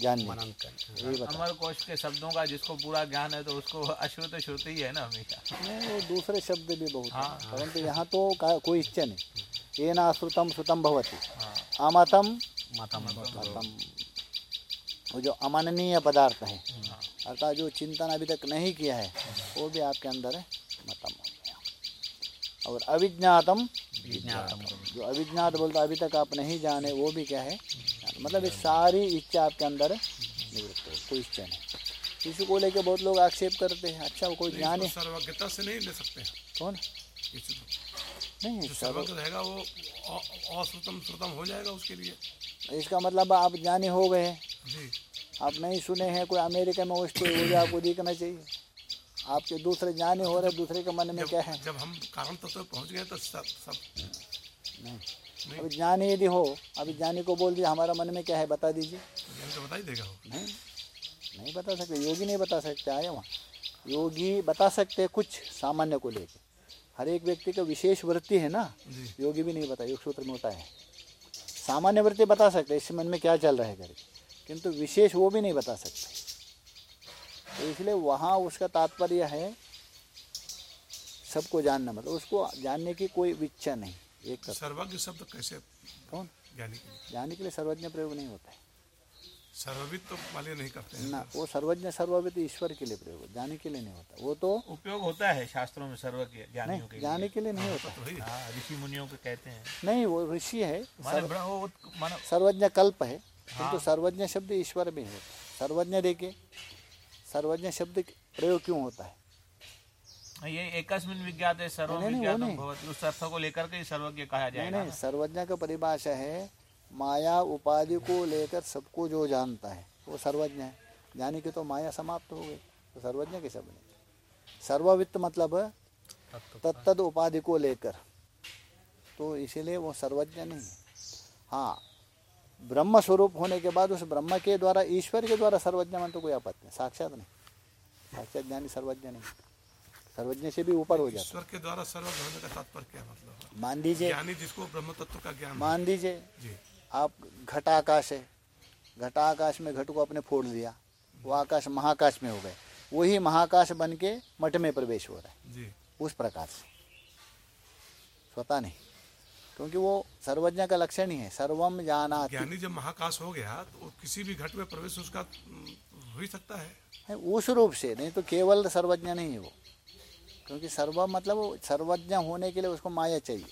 जानने की। अमर कोश के शब्दों का जिसको पूरा ज्ञान है तो उसको अश्रुत श्रुत ही है ना हमेशा। नहीं वो दूसरे शब्द भी बहुत हाँ, परंतु यहाँ तो कोई इच्छा नहीं। ये ना श्रुतम श्रुतम भवती। हाँ। अमतम मतम मतम वो जो अमाननीय पदार्थ है। अर्थात जो चिंतन अभी तक नहीं किया है वो भी आपके अंदर है। मतम हो गया। और अविज्ञातम विज्ञातम। जो अविज्ञात बोलता अभी तक आप नहीं जाने वो भी क्या है? मतलब ये सारी इच्छा आपके अंदर निवृत्त हो कोई इच्छा नहीं इसी को लेके बहुत लोग आक्षेप करते हैं। अच्छा वो कोई ज्ञान है सर्वज्ञता से नहीं ले सकते कौन? नहीं सर्वज्ञ रहेगा वो श्रुतम हो जाएगा उसके लिए। इसका मतलब आप ज्ञानी हो गए। हैं जी। आप नहीं सुने हैं कोई अमेरिका में है, भी आपको दिखना चाहिए। आपके दूसरे ज्ञानी हो रहे दूसरे के मन में क्या है? जब हम कारण तत्व पहुँच गए तो सब सब नहीं। अभी ज्ञानी यदि हो अभी ज्ञानी को बोल दिया हमारा मन में क्या है बता दीजिए। तो बता ही देगा नहीं नहीं बता सकते योगी नहीं बता सकते आया वहाँ। योगी बता सकते हैं कुछ सामान्य को लेकर हर एक व्यक्ति का विशेष वृत्ति है ना योगी भी नहीं बता योग सूत्र में होता है। सामान्य वृत्ति बता सकते इससे मन में क्या चल रहा है करके। किंतु विशेष वो भी नहीं बता सकते। तो इसलिए वहाँ उसका तात्पर्य है सबको जानना मतलब उसको जानने की कोई इच्छा नहीं एक तरफ़। सर्वज्ञ शब्द कैसे? कौन? ज्ञानी के लिए। के लिए सर्वज्ञ प्रयोग नहीं होता है। सर्वविद तो वाले नहीं करते हैं। ना वो सर्वज्ञ सर्वविद ईश्वर के लिए प्रयोग जाने के लिए नहीं होता। वो तो उपयोग होता है शास्त्रों में सर्व के ज्ञानियों के जाने के लिए नहीं होता। तो हाँ ऋषि मुनियों के कहते हैं। नहीं वो ऋषि है सर्वज्ञ कल्प है किंतु सर्वज्ञ शब्द ईश्वर में है। सर्वज्ञ देखिए सर्वज्ञ शब्द प्रयोग क्यों होता है? ये एकस्मिन विज्ञात है सर्व नहीं, नहीं, नहीं। उस अर्थ को लेकर के सर्वज्ञ कहा नहीं जाएगा नहीं सर्वज्ञ का परिभाषा है माया उपाधि को लेकर सबको जो जानता है। वो सर्वज्ञ है। ज्ञानी की तो माया समाप्त हो गई। तो सर्वज्ञ कैसे बने सर्ववित्त मतलब तत्तद उपाधि को लेकर। तो इसीलिए वो सर्वज्ञ नहीं है। हाँ ब्रह्म स्वरूप होने के बाद उस ब्रह्म के द्वारा ईश्वर के द्वारा सर्वज्ञ मन तो कोई आपत्ति नहीं साक्षात नहीं। साक्षात ज्ञानी सर्वज्ञ नहीं। सर्वज्ञ से भी ऊपर हो जाता ईश्वर के द्वारा सर्वज्ञ होने का तात्पर्य क्या मतलब मान लीजिए ज्ञानी जिसको ब्रह्म तत्व का ज्ञान। मान लीजिए आप घटाकाश है। घटाकाश में घट को आपने फोड़ दिया। वो आकाश महाकाश में हो गए। वही महाकाश बन के मठ में प्रवेश हो रहा है। जी। उस प्रकार से। स्वतः नहीं। क्योंकि वो सर्वज्ञ का लक्षण ही है सर्वम जाना ज्ञानी जब महाकाश हो गया तो वो किसी भी घट में प्रवेश उसका हम्म, हो ही सकता है। उस रूप से नहीं तो केवल सर्वज्ञ नहीं है वो। क्योंकि सर्व मतलब सर्वज्ञ होने के लिए उसको माया चाहिए।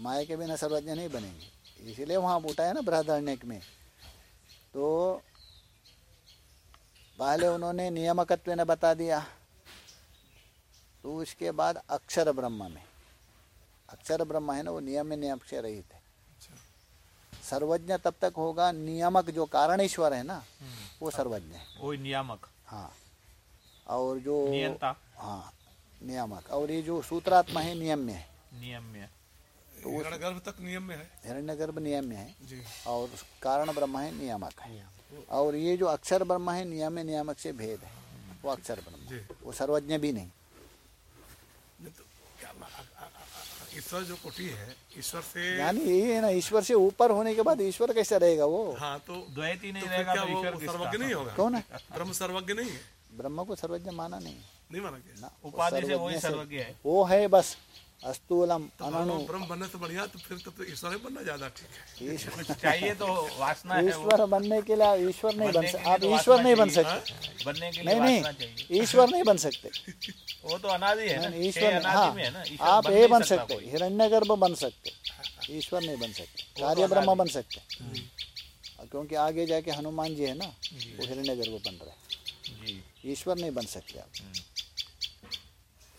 माया के बिना सर्वज्ञ नहीं बनेंगे। इसीलिए वहाँ उठाया ना बृहदारण्यक में। तो पहले उन्होंने नियमकत्व ने बता दिया। तो उसके बाद अक्षर ब्रह्म में। अक्षर ब्रह्म है ना वो नियम में नियम से रहित है। सर्वज्ञ तब तक होगा नियामक जो कारण ईश्वर है ना वो सर्वज्ञ है। वही नियामक। हाँ। और जो नियंता। हाँ नियामक। और ये जो सूत्रात्मा है नियम में है। नियम में तो गर्भ तक नियम में है। हिरण्य गर्भ नियम में है। जी। और कारण ब्रह्म है नियामक है। और ये जो अक्षर ब्रह्म है नियम नियामक से भेद है। वो अक्षर ब्रह्म वो सर्वज्ञ भी नहीं नहीं तो क्या आ- आ- आ- आ- ईश्वर जो कोटि है ईश्वर से यानी ये है ना ईश्वर से ऊपर होने के बाद ईश्वर कैसा रहेगा वो? हाँ तो द्वैत ही नहीं तो रहेगा तो वो वो? सर्वज्ञ नहीं होगा? कौन है? ब्रह्म सर्वज्ञ नहीं है। ब्रह्म को सर्वज्ञ माना नहीं नहीं माना ना उपाधि से वही सर्वज्ञ है। वो है बस। अस्तूलम तो अननु। ब्रह्म बनने से बढ़िया तो फिर तो, तो ईश्वर ही बनना ज़्यादा ठीक है। ईश्वर। कुछ चाहिए तो वासना है ईश्वर बनने के लिए ईश्वर नहीं बन सकते आप तो ईश्वर नहीं बन सकते। बनने के लिए नहीं नहीं ईश्वर नहीं बन सकते। वो तो अनादि है ना। ईश्वर अनादि हाँ में है ना आप बन ये बन सकते। हिरण्यगर्भ बन सकते ईश्वर नहीं बन सकते कार्य ब्रह्म बन सकते। क्योंकि आगे जाके हनुमान जी है ना वो हिरण्यगर्भ बन रहे ईश्वर नहीं बन सकते आप। हम्म।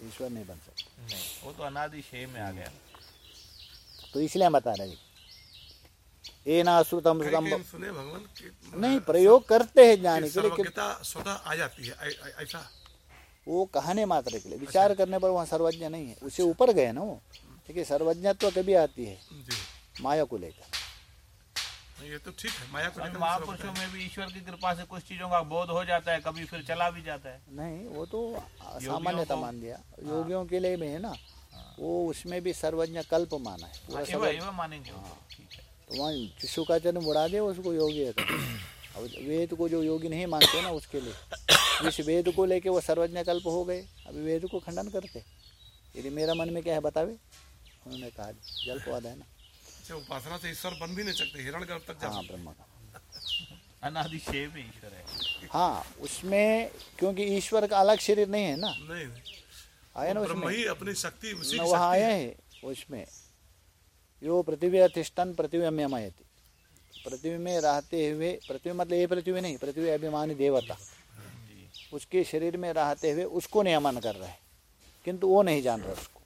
ईश्वर नहीं बन सकते। नहीं वो तो अनादि छह में आ गया। तो इसलिए हम बता रहे हैं। ए ना श्रुतम श्रुतम सुने भगवान नहीं प्रयोग करते हैं ज्ञान के लिए स्वतः आ जाती है ऐसा। वो कहने मात्र के लिए। विचार करने पर वहाँ सर्वज्ञ नहीं है। उससे ऊपर गए ना वो। देखिए सर्वज्ञत्व कभी आती है। माया को लेकर। ये तो ठीक है माया को महापुरुषों में भी ईश्वर की कृपा से कुछ चीज़ों का बोध हो जाता है कभी फिर चला भी जाता है। नहीं वो तो सामान्यता मान दिया योगियों के लिए भी है ना वो उसमें भी सर्वज्ञ कल्प माना है पूरा हाँ, सब एवं एवं मानेंगे। है। तो वहाँ बुढ़ा दे उसको योगी है। तो। अब वेद को जो योगी नहीं मानते ना उसके लिए। इस वेद को लेके वो सर्वज्ञ कल्प हो गए अभी वेद को खंडन करते। यदि मेरा मन में क्या है बतावे। उन्होंने कहा जल्पवाद है ना। अच्छा, उपासना से ईश्वर बन भी नहीं सकते हिरण गर्भ तक जा हाँ ब्रह्म। का अनादि छह में ईश्वर है। हाँ उसमें क्योंकि ईश्वर का अलग शरीर नहीं है ना? नहीं। आया ना ब्रह्म उसमें? ही अपनी शक्ति उसी वहाँ आया है। है उसमें। यो पृथ्वी अधिष्ठन पृथ्वी अम्यमयति। पृथ्वी में रहते हुए पृथ्वी मतलब ये पृथ्वी नहीं पृथ्वी अभिमानी देवता। उसके शरीर में रहते हुए उसको नियमन कर रहे हैं किंतु वो नहीं जान रहा उसको।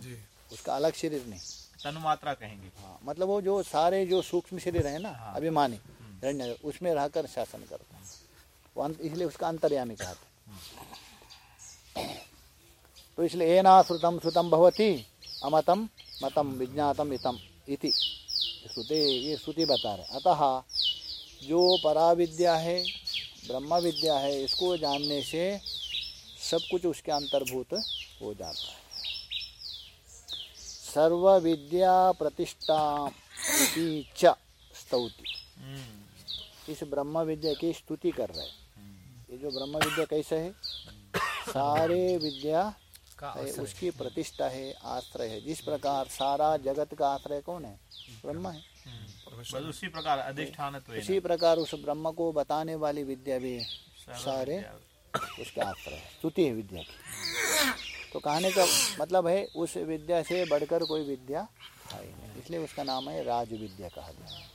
जी। उसका अलग शरीर नहीं। तनुमात्रा कहेंगे। हाँ मतलब वो जो सारे जो सूक्ष्म शरीर है ना हाँ। अभिमानी हिरण्य उसमें रहकर शासन करता है। वो इसलिए उसका अंतर्यामी कहते हैं। तो इसलिए एना श्रुतम श्रुतम भवती अमतम मतम विज्ञातम इतम इति। श्रुते ये श्रुति बता रहे अतः जो परा विद्या है ब्रह्म विद्या है इसको जानने से सब कुछ उसके अंतर्भूत हो जाता है। सर्व विद्या प्रतिष्ठा इति च स्तौति। हम्म, इस ब्रह्म विद्या की स्तुति कर रहे ये जो ब्रह्म विद्या कैसे है? सारे विद्या है उसकी प्रतिष्ठा है आश्रय है। जिस प्रकार सारा जगत का आश्रय कौन है? ब्रह्म है। उसी प्रकार अधिष्ठान उसी प्रकार उस ब्रह्म को बताने वाली विद्या भी सारे उसके आश्रय है। स्तुति है विद्या की। तो कहने का मतलब है, उस विद्या से बढ़कर कोई विद्या है नहीं। इसलिए उसका नाम है राज विद्या कहा गया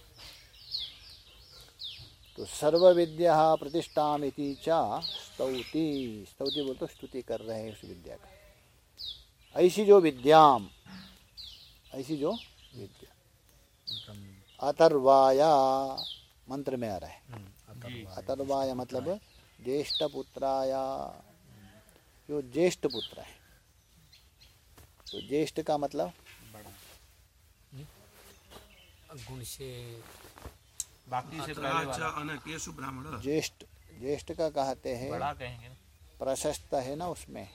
तो सर्व विद्या प्रतिष्ठा चा स्तौति। स्तौति बोल तो स्तुति कर रहे हैं उस विद्या का। ऐसी जो विद्याम, ऐसी जो विद्या। अतर्वाया मंत्र में आ रहा है। जी अतर्वाय मतलब ज्येष्ठ पुत्राया। जो ज्येष्ठ पुत्र है। तो ज्येष्ठ का मतलब? गुण से बाकी से पहले ब्राह्मण। ज्येष्ठ ज्येष्ठ का कहते हैं। बड़ा कहेंगे प्रशस्त है ना उसमें?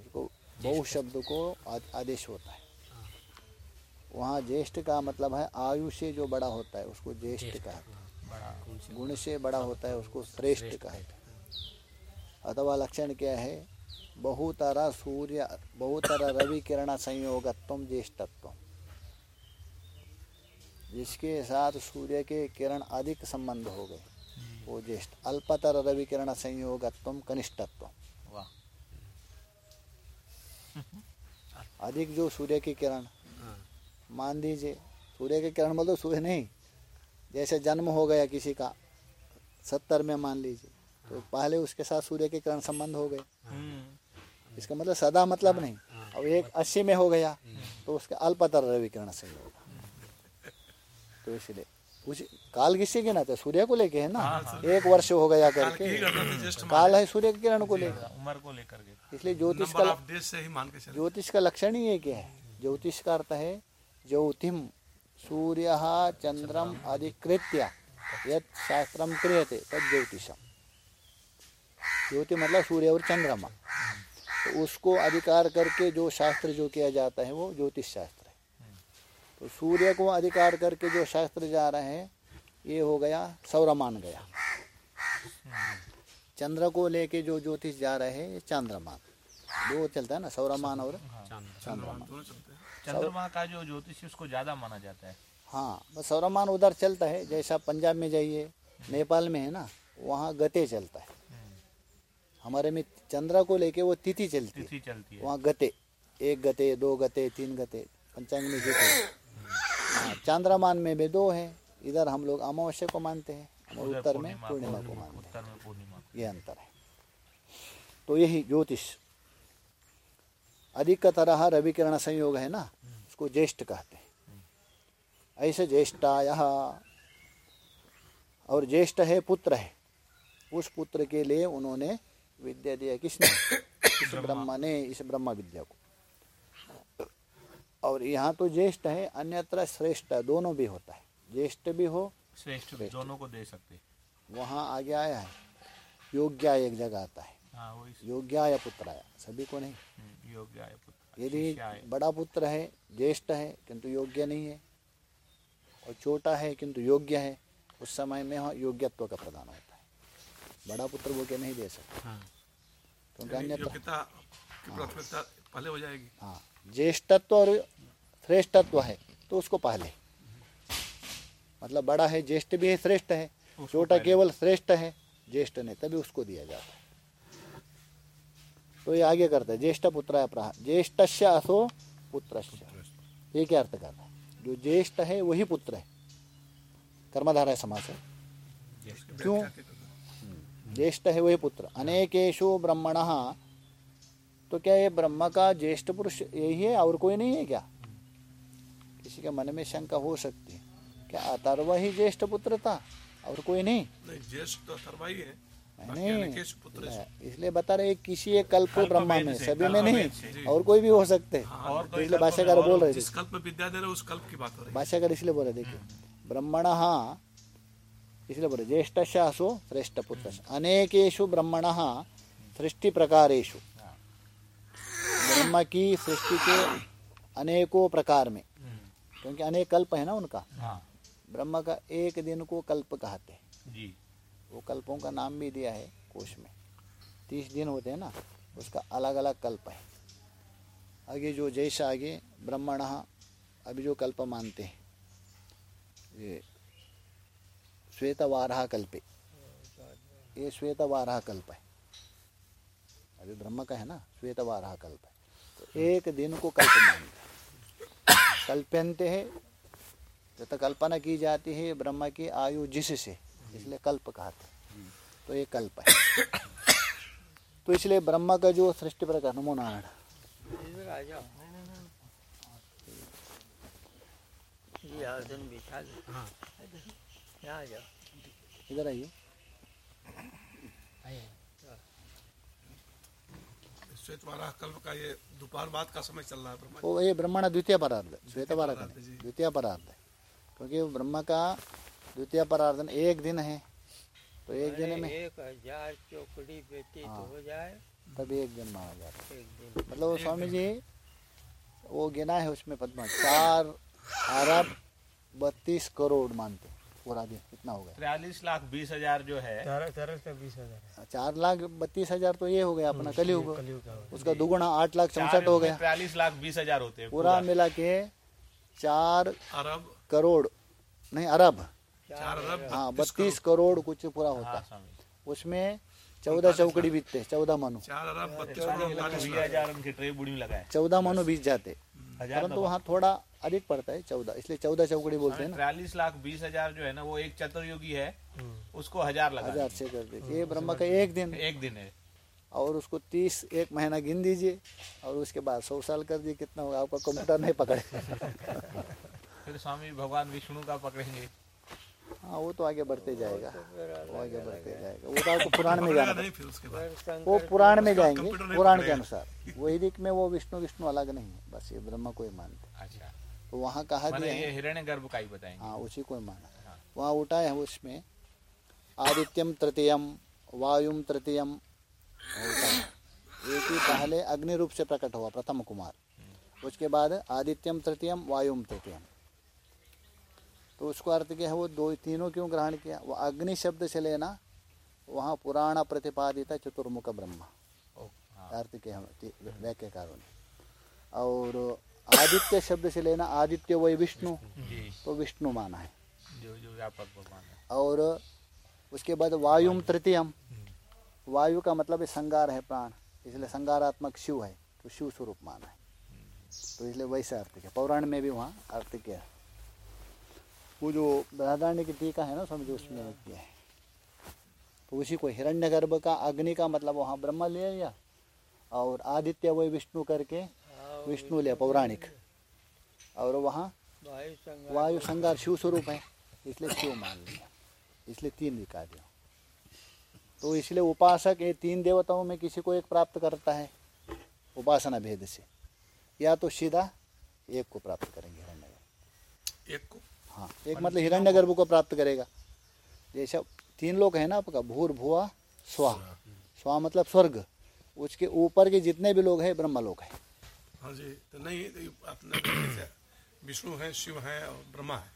उसको बहु शब्द को आदेश होता है। वहाँ ज्येष्ठ का मतलब है आयु से जो बड़ा होता है उसको ज्येष्ठ कहते हैं। गुण से बड़ा होता है उसको श्रेष्ठ कहते हैं। अथवा लक्षण क्या है? बहुतरा सूर्य बहुतरा रवि किरण संयोगत्व ज्येष्ठत्व। जिसके साथ सूर्य के किरण अधिक संबंध हो गए वो ज्येष्ठ। अल्पतर रवि किरण संयोगत्व कनिष्ठत्व। अधिक जो सूर्य की किरण हाँ। मान दीजिए सूर्य के किरण मतलब सूर्य नहीं जैसे जन्म हो गया किसी का सत्तर में मान लीजिए तो पहले उसके साथ सूर्य के किरण संबंध हो गए। हम्म इसका मतलब सदा मतलब नहीं। अब एक अस्सी में हो गया तो उसके अल्पतर रवि किरण से होगा। तो इसलिए कुछ काल किसी के ना तो सूर्य को लेके है ना एक वर्ष हो गया करके। काल है सूर्य की किरण को लेकर। उम्र को लेकर के। इसलिए ज्योतिष का ऑफ़ डेज़ से ही मान के चले। ज्योतिष का लक्षण ही ये क्या है। ज्योतिष का अर्थ है ज्योतिम सूर्य चंद्रम अधिकृत्य यद शास्त्रम क्रियते तद ज्योतिषम। ज्योति मतलब सूर्य और चंद्रमा। तो उसको अधिकार करके जो शास्त्र जो किया जाता है वो ज्योतिष शास्त्र है। तो सूर्य को अधिकार करके जो शास्त्र जा रहे हैं ये हो गया सौरमान गया। चंद्र को लेके जो ज्योतिष जा रहे हैं ये चंद्रमान। दो चलता है ना सौरमान और चाँद चंद्रमान। चंद्रमा का जो ज्योतिष उसको ज़्यादा माना जाता है। हाँ सौरमान उधर चलता है जैसा पंजाब में जाइए नेपाल में है ना वहाँ गते चलता है। हमारे में चंद्रा को लेके वो तिथि चलती है। तिथि चलती है। वहाँ गते एक गते दो गते तीन गते पंचांग में जो है। चंद्रमान में भी दो है। इधर हम लोग अमावस्या को मानते हैं और उत्तर में पूर्णिमा को मानते हैं। ये अंतर है। तो यही ज्योतिष। अधिक का तरह रवि किरण संयोग है ना उसको ज्येष्ठ कहते हैं। ऐसे ज्येष्ठाय और ज्येष्ठ है पुत्र है। उस पुत्र के लिए उन्होंने विद्या दिया किसने? [COUGHS] इस ब्रह्मा। ने इस ब्रह्मा विद्या को। और यहाँ तो ज्येष्ठ है अन्यत्र श्रेष्ठ है दोनों भी होता है। ज्येष्ठ भी हो श्रेष्ठ भी दोनों को दे सकते। वहाँ आगे आया है योग्या एक जगह आता है। हाँ योग्याय पुत्राय सभी को नहीं। हम्म, योग्य आय पुत्र यदि बड़ा पुत्र है ज्येष्ठ है किंतु योग्य नहीं है। और छोटा है किंतु योग्य है उस समय में योग्यत्व का प्रदान होता है। बड़ा पुत्र वो के नहीं दे सकते। हाँ। अन्यथा योग्यता पहले हो जाएगी। हाँ। ज्येष्ठत्व और श्रेष्ठत्व है तो उसको पहले। मतलब बड़ा है ज्येष्ठ भी है श्रेष्ठ है। छोटा केवल श्रेष्ठ है ज्येष्ठ ने तभी उसको दिया जाता है। तो ये आगे करता है ज्येष्ठ पुत्र प्राह ज्येष्ठ असो पुत्र ये क्या अर्थ करता है? जो ज्येष्ठ है वही पुत्र है। कर्मधारा समाज है। क्यों? ज्येष्ठ है वही पुत्र। अनेकेशु ब्रह्मण। तो क्या ये ब्रह्म का ज्येष्ठ पुरुष यही है और कोई नहीं है क्या? किसी के मन में शंका हो सकती है। क्या अतर्व ही ज्येष्ठ पुत्र था और कोई नहीं? नहीं ज्येष्ठ तो अथर्वा ही है। नहीं। पुत्र है। इसलिए बता रहे किसी एक कल्प ब्रह्मा में सभी में नहीं और कोई भी हो सकते हैं। इसलिए भाष्यकार बोल रहे थे। जिस विद्या दे रहे उस कल्प की बात हो रही है। भाष्यकार इसलिए बोल रहे देखिए ब्रह्मण इसलिए बोले ज्येष्ठ असो श्रेष्ठ पुत्र अनेकेशु ब्रह्मण सृष्टि प्रकारेशु ब्रह्म की सृष्टि के अनेकों प्रकार में। क्योंकि अनेक कल्प है ना उनका। हाँ। ब्रह्म का एक दिन को कल्प कहते हैं। वो कल्पों का नाम भी दिया है कोश में। तीस दिन होते हैं ना उसका अलग अलग कल्प है। आगे जो जैसा आगे ब्रह्मण अभी जो कल्प मानते हैं ये श्वेतवारहा कल्पे ये श्वेतवारहा कल्प है। अभी ब्रह्म का है ना श्वेतवारहा कल्प है। तो एक दिन को कल्प मानते कल्प्यंत है जब कल्पना की जाती है ब्रह्म की आयु जिससे इसलिए कल्प कहते हैं। तो ये कल्प है। तो इसलिए ब्रह्म का जो सृष्टि प्रकार नमो नारायण ये आसन बिछा दो हाँ। यहाँ आ जाओ इधर आइए। आइए। श्वेत वाराह कल्प का ये दोपहर बाद का समय चल रहा है ब्रह्मा। वो ये ब्रह्मण द्वितीय परार्ध श्वेतवार का जी। द्वितीय परार्ध है। क्योंकि ब्रह्म का द्वितीय परार्धन एक दिन है। तो एक दिन में एक हज़ार चौकड़ी बेटी हाँ। हो जाए। तभी एक दिन माना जाता है। मतलब स्वामी जी वो गिना है उसमें पद्मा। चार अरब बत्तीस करोड़ मानते पूरा दिन इतना हो गया। त्रियालीस लाख बीस हज़ार जो है। बीस हज़ार। चार लाख बत्तीस हज़ार तो ये हो गया अपना कलयुग। कलयुग का उसका दुगुना आठ लाख चौसठ हो गया। त्रियालीस लाख बीस हज़ार होते हैं पूरा मिला के चार अरब। करोड़ नहीं अरब। चार अरब। हाँ बत्तीस करोड़। कुछ पूरा होता। हाँ है उसमें चौदह चौकड़ी बीतते चौदह मनु। चार अरब बत्तीस चौदह मनु बीत जाते। परंतु वहाँ थोड़ा अधिक पड़ता है चौदह। इसलिए चौदह चौकड़ी बोलते हैं चालीस लाख बीस हज़ार जो है ना वो एक चतुर्युगी है हम्म। उसको हज़ार लगा हज़ार से कर दीजिए। ये ब्रह्म का एक दिन एक दिन है। और उसको तीस एक महीना गिन दीजिए और उसके बाद सौ साल कर दिए कितना होगा आपका कंप्यूटर नहीं पकड़ेगा। [LAUGHS] फिर स्वामी भगवान विष्णु का पकड़ेंगे। हाँ वो तो आगे बढ़ते जाएगा। वो आगे बढ़ते जाएगा। वो तो आपको पुराण में [LAUGHS] जाना वो पुराण में जाएँगे पुराण के। अनुसार। वैदिक में वो विष्णु विष्णु अलग नहीं है। बस ये ब्रह्म को ही मानते हैं। अच्छा। तो वहाँ कहा दिया है। हिरण्य गर्भ का ही बताएँगे। हाँ उसी को ही माना। हाँ। वहाँ उठाए है उसमें आदित्यम तृतीयम वायुम तृतीयम एक ही पहले अग्नि रूप से प्रकट हुआ प्रथम कुमार। उसके बाद आदित्यम तृतीयम वायुम तृतीयम। तो उसको अर्थ क्या है वो दो तीनों क्यों ग्रहण किया? वो अग्नि शब्द से लेना वहाँ पुराण प्रतिपादित चतुर्मुख ब्रह्म। हाँ, अर्थ के हम व्याख्याकारों ने। और आदित्य शब्द से लेना आदित्य वही विष्णु। तो विष्णु माना है। जो जो व्यापक भगवान है। और उसके बाद वायुम तृतीयम। वायु का मतलब है संगार है प्राण। इसलिए संगारात्मक शिव है तो शिव स्वरूप माना है। तो इसलिए वैसे अर्थ किया पौराण में भी वहाँ अर्थ किया है। वो जो बृहदारण्य की टीका है ना समझो उसमें वो किया है। तो उसी को हिरण्यगर्भ का अग्नि का मतलब वहाँ ब्रह्मा ले लिया और आदित्य वही विष्णु करके हाँ, विष्णु लिया पौराणिक। और वहाँ वायु संगार शिव स्वरूप है इसलिए शिव मान लिया। इसलिए तीन विकार दिया। तो इसलिए उपासक ये तीन देवताओं में किसी को एक प्राप्त करता है उपासना भेद से। या तो सीधा एक को प्राप्त करेंगे हिरण्यगर्भ। एक को? हाँ एक मतलब हिरण्यगर्भ को प्राप्त करेगा। जैसा तीन लोग हैं ना आपका भूर भुआ स्वा। स्वा मतलब स्वर्ग। उसके ऊपर के जितने भी लोग हैं ब्रह्म लोग हैं। हाँ जी तो नहीं विष्णु है शिव है और ब्रह्मा है।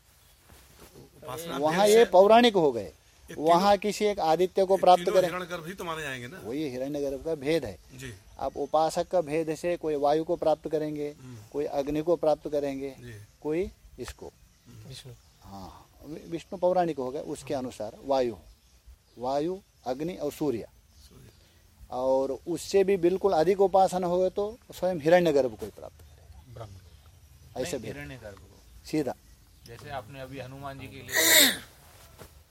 तो वहाँ ये पौराणिक हो गए। वहाँ किसी एक आदित्य को प्राप्त करें। ही तो माने जाएँगे ना? वही हिरण्यगर्भ का भेद है। जी। आप उपासक का भेद से कोई वायु को प्राप्त करेंगे कोई अग्नि को प्राप्त करेंगे कोई इसको। विष्णु। हाँ विष्णु पौराणिक हो गए उसके अनुसार वायु। वायु अग्नि और सूर्य। और उससे भी बिल्कुल अधिक उपासना हो गए तो स्वयं हिरण्य गर्भ को ही प्राप्त करेगा ऐसे भेद हिरण्य गर्भ को। सीधा। जैसे आपने अभी हनुमान जी के लिए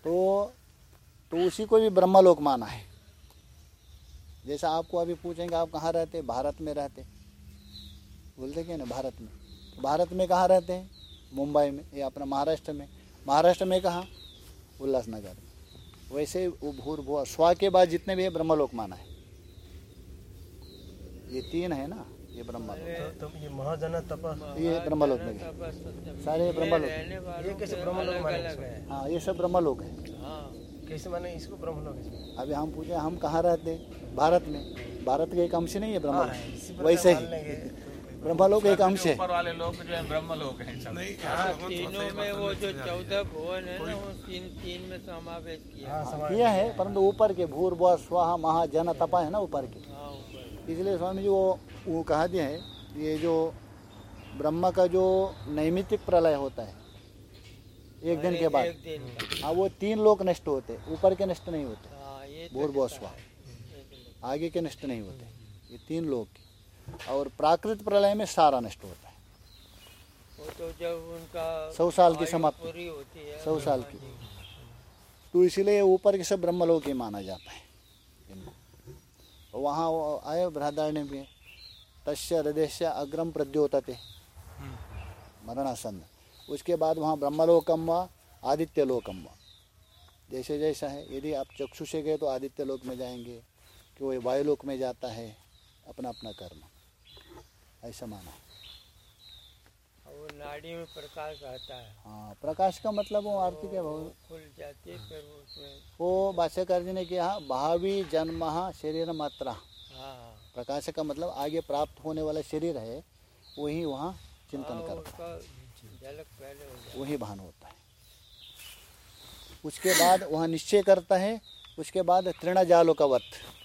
तो तो उसी को भी ब्रह्मलोक माना है। जैसा आपको अभी पूछेंगे आप कहाँ रहते? भारत में रहते। बोलते क्या ना भारत में? तो भारत में कहाँ रहते हैं? मुंबई में या अपना महाराष्ट्र में। महाराष्ट्र में कहाँ? उल्लासनगर में। वैसे वो भूर भुआ स्वा के बाद जितने भी है ब्रह्मलोक माना है। ये तीन है ना ये ब्रह्मलोक। तो, तो ये महाजन तप ये ब्रह्मलोक में सारे ब्रह्मलोक। ये कैसे ब्रह्मलोक? है हाँ ये सब ब्रह्मलोक है। हाँ कैसे माने इसको ब्रह्म लोग इसमें अभी हम पूछे हम कहाँ रहते? भारत में। भारत के एक अंश नहीं है हाँ, ब्रह्म वैसे ही। लेंगे। ब्रह्मलोक एक अंश है। ऊपर वाले लोग जो है ब्रह्म लोग नहीं हाँ यहाँ भगवान तीनों में वो जो है। चौदह भुवन है ना वो तीन तीन में समावेश किया हाँ, किया है परंतु ऊपर के भूर भुआ स्वाहा महा जन तपा है ना ऊपर के। हाँ इसलिए स्वामी जी वो वो कहा दिया है ये जो ब्रह्म का जो नैमित्तिक प्रलय होता है एक दिन के बाद। हाँ वो तीन लोग नष्ट होते ऊपर के नष्ट नहीं होते। हाँ ये तो स्वाहा। है। तो आगे के नष्ट नहीं होते ये तीन लोग के और प्राकृत प्रलय में सारा नष्ट होता है। वो तो जब उनका सौ साल की समाप्ति। होती है सौ साल की। तो इसीलिए ऊपर के सब ब्रह्मलोक ही माना जाता है। इनको वहाँ आए बृहदारण्य में तस्य हृदय से अग्रम प्रद्योतते मरणासन उसके बाद वहाँ ब्रह्मलोकम व आदित्य लोकम व। जैसे जैसा है यदि आप चक्षु से गए तो आदित्य लोक में जाएँगे कि वो वायुलोक में जाता है अपना अपना कर्म। ऐसा माना। और वो नाड़ी में प्रकाश आता है। हाँ प्रकाश का मतलब वो आरती क्या भाव खुल जाती है फिर उसमें वो भाष्यकार जी ने किया भावी जन्म शरीर मात्रा। हाँ। प्रकाश का मतलब आगे प्राप्त होने वाला शरीर है वही वहाँ चिंतन हाँ, करता जाए वही भान होता है। उसके बाद वहाँ निश्चय करता है उसके बाद तृणजालों का वत स्वामी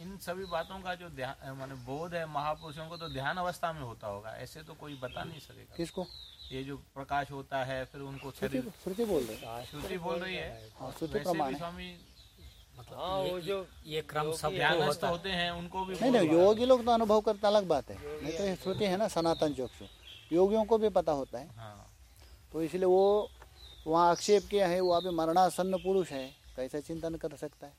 इन सभी बातों का जो ध्यान माने बोध है महापुरुषों को तो ध्यान अवस्था में होता होगा ऐसे तो कोई बता नहीं सकेगा। किसको? ये जो प्रकाश होता है फिर उनको श्रुति शरीर श्रुति बोल रहे हैं। श्रुति बोल रही है। हाँ स्वामी मतलब हाँ वो जो ये क्रम सबको होता होते हैं उनको भी नहीं नहीं योगी लोग तो अनुभव करते अलग बात है। नहीं तो श्रुति है ना सनातन चक्षु। योगियों को भी पता होता है। हाँ। तो इसलिए वो वहाँ आक्षेप किया है वो अभी मरणासन्न पुरुष है। कैसे चिंतन कर सकता है?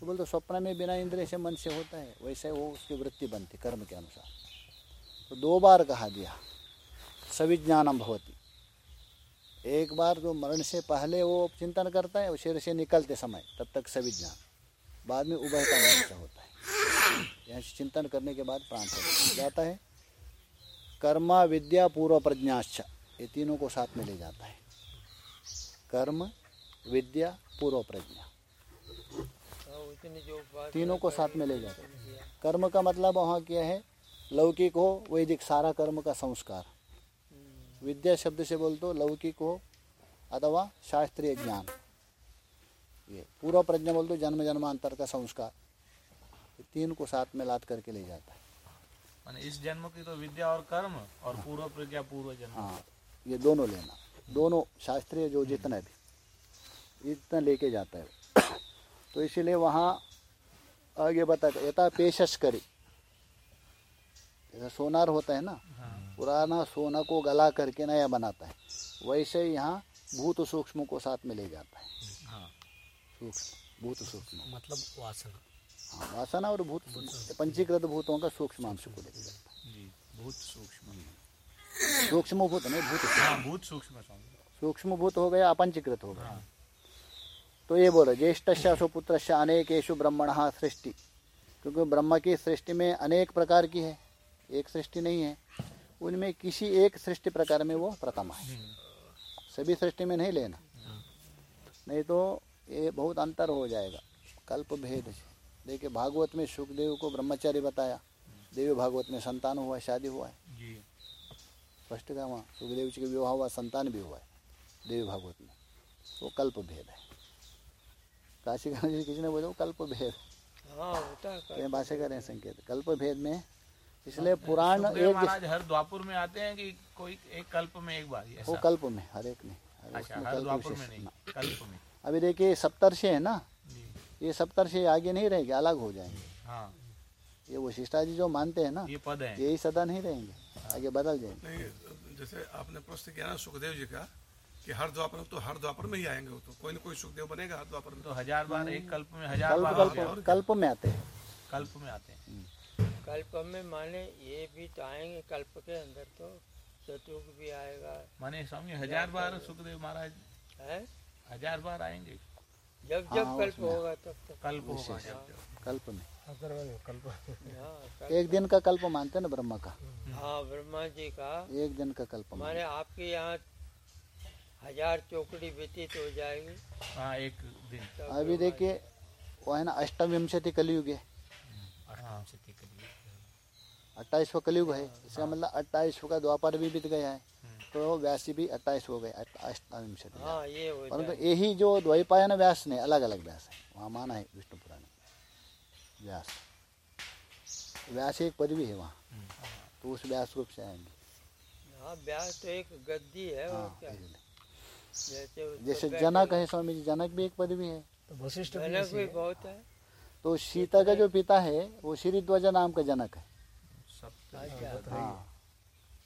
तो बोलते स्वप्न में बिना इंद्रिय से मन से होता है, वैसे वो उसकी वृत्ति बनती, कर्म के अनुसार. तो दो बार कहा दिया सविज्ञानम भवती। एक बार जो मरण से पहले वो चिंतन करता है और शरीर से निकलते समय, तब तक सविज्ञान बाद में उभयता मन से होता है। यहाँ से चिंतन करने के बाद प्राण जाता है। कर्मा, विद्या, पूर्व प्रज्ञाश्च, ये तीनों को साथ में ले जाता है। कर्म, विद्या, पूर्व प्रज्ञा। तीनों को साथ में ले जाते है। कर्म का मतलब वहाँ क्या है? लौकिक हो वैदिक सारा कर्म का संस्कार। विद्या शब्द से बोल तो लौकिक हो अथवा शास्त्रीय ज्ञान। ये पूर्व प्रज्ञा बोल तो जन्म जन्मांतर का संस्कार। तीन को साथ में लाद करके ले जाता है। इस जन्म की तो विद्या और कर्म और पूर्व प्रज्ञा पूर्व जन्म। हाँ ये दोनों लेना। दोनों शास्त्रीय जो जितना भी इतना लेके जाता है तो इसीलिए वहाँ आगे बता यथा पेशस करी। जैसा सोनार होता है ना पुराना सोना को गला करके नया बनाता है। वैसे ही यहाँ भूत सूक्ष्म को साथ में ले जाता है। हाँ। सूक्ष्म भूत सूक्ष्म। मतलब वासना। हाँ वासना और भूत पंचीकृत भूतों का सूक्ष्म अंश को लेके जाता जी भूत सूक्ष्म। है सूक्ष्म भूत नहीं भूत। हाँ भूत सूक्ष्म सूक्ष्म भूत हो गया अपंचीकृत हो गया। तो ये बोलो ज्येष्ठ सुपुत्र अनेकेशु ब्रह्मण सृष्टि। क्योंकि ब्रह्म की सृष्टि में अनेक प्रकार की है एक सृष्टि नहीं है उनमें किसी एक सृष्टि प्रकार में वो प्रथम है। सभी सृष्टि में नहीं लेना। नहीं तो ये बहुत अंतर हो जाएगा कल्प भेद देखिए भागवत में सुखदेव को ब्रह्मचारी बताया देवी भागवत में संतान हुआ शादी हुआ है। स्पष्ट का वहाँ सुखदेव जी का विवाह हुआ संतान भी हुआ है देवी भागवत में। वो कल्प भेद है। काशी जी किसी ने बोला? कल्प भेद। हाँ है भाषा करें संकेत। कल्प भेद में इसलिए पुराण एक हर द्वापुर में आते हैं कि कोई एक कल्प में एक बार ही वो कल्प में हर एक नहीं हर अच्छा उसमें हर कल्प द्वापुर में नहीं ना। कल्प में। अभी देखिए सप्तर्षि है ना? ये सप्तर्षि आगे नहीं रहेंगे अलग हो जाएँगे। हाँ। ये वशिष्ठा जी जो मानते हैं ना ये पद है। यही सदा नहीं रहेंगे आगे बदल जाएँगे। जैसे आपने प्रश्न किया ना सुखदेव जी का कि हर द्वापर तो हर द्वापर में ही आएँगे वो तो। कोई ना कोई सुखदेव बनेगा हर द्वापर में। तो हज़ार बार एक कल्प में हज़ार कल्प बार कल्प कल्प में आते हैं। कल्प में आते हैं। कल्प में माने ये भी तो आएँगे कल्प के अंदर तो चतुर्ग भी आएगा। माने स्वामी हज़ार बार सुखदेव महाराज है? हज़ार बार आएँगे। जब हाँ, जब कल्प होगा तब तक। कल्प होगा कल्प में। हाँ एक दिन का कल्प मानते हैं ना ब्रह्मा का। हाँ ब्रह्मा जी का। एक दिन का कल्प माने आपके यहाँ हज़ार चौकड़ी व्यतीत हो जाएगी। हाँ एक दिन। अभी देखिए वो है ना अष्टविंशति कलयुग है। हाँ। अट्ठाईसवा कलयुग है इसका मतलब अट्ठाईसवा का द्वापर भी बीत गया है तो व्यासी भी अट्ठाईस हो गए अष्ट- अष्टाविंशति हाँ परंतु यही जो द्वैपायन व्यास ने अलग अलग व्यास है वहाँ माना है विष्णु पुराण व्यास। व्यास एक पदवी है वहाँ तो उस व्यास रूप से आएँगे हाँ व्यास तो एक गद्दी है और हाँ क्या? इसलिए। जैसे जनक है स्वामी जी जनक भी एक पदवी है। तो वशिष्ठ भी जनक भी बहुत है। तो सीता का जो पिता है वो श्री ध्वजा नाम का जनक है। हाँ।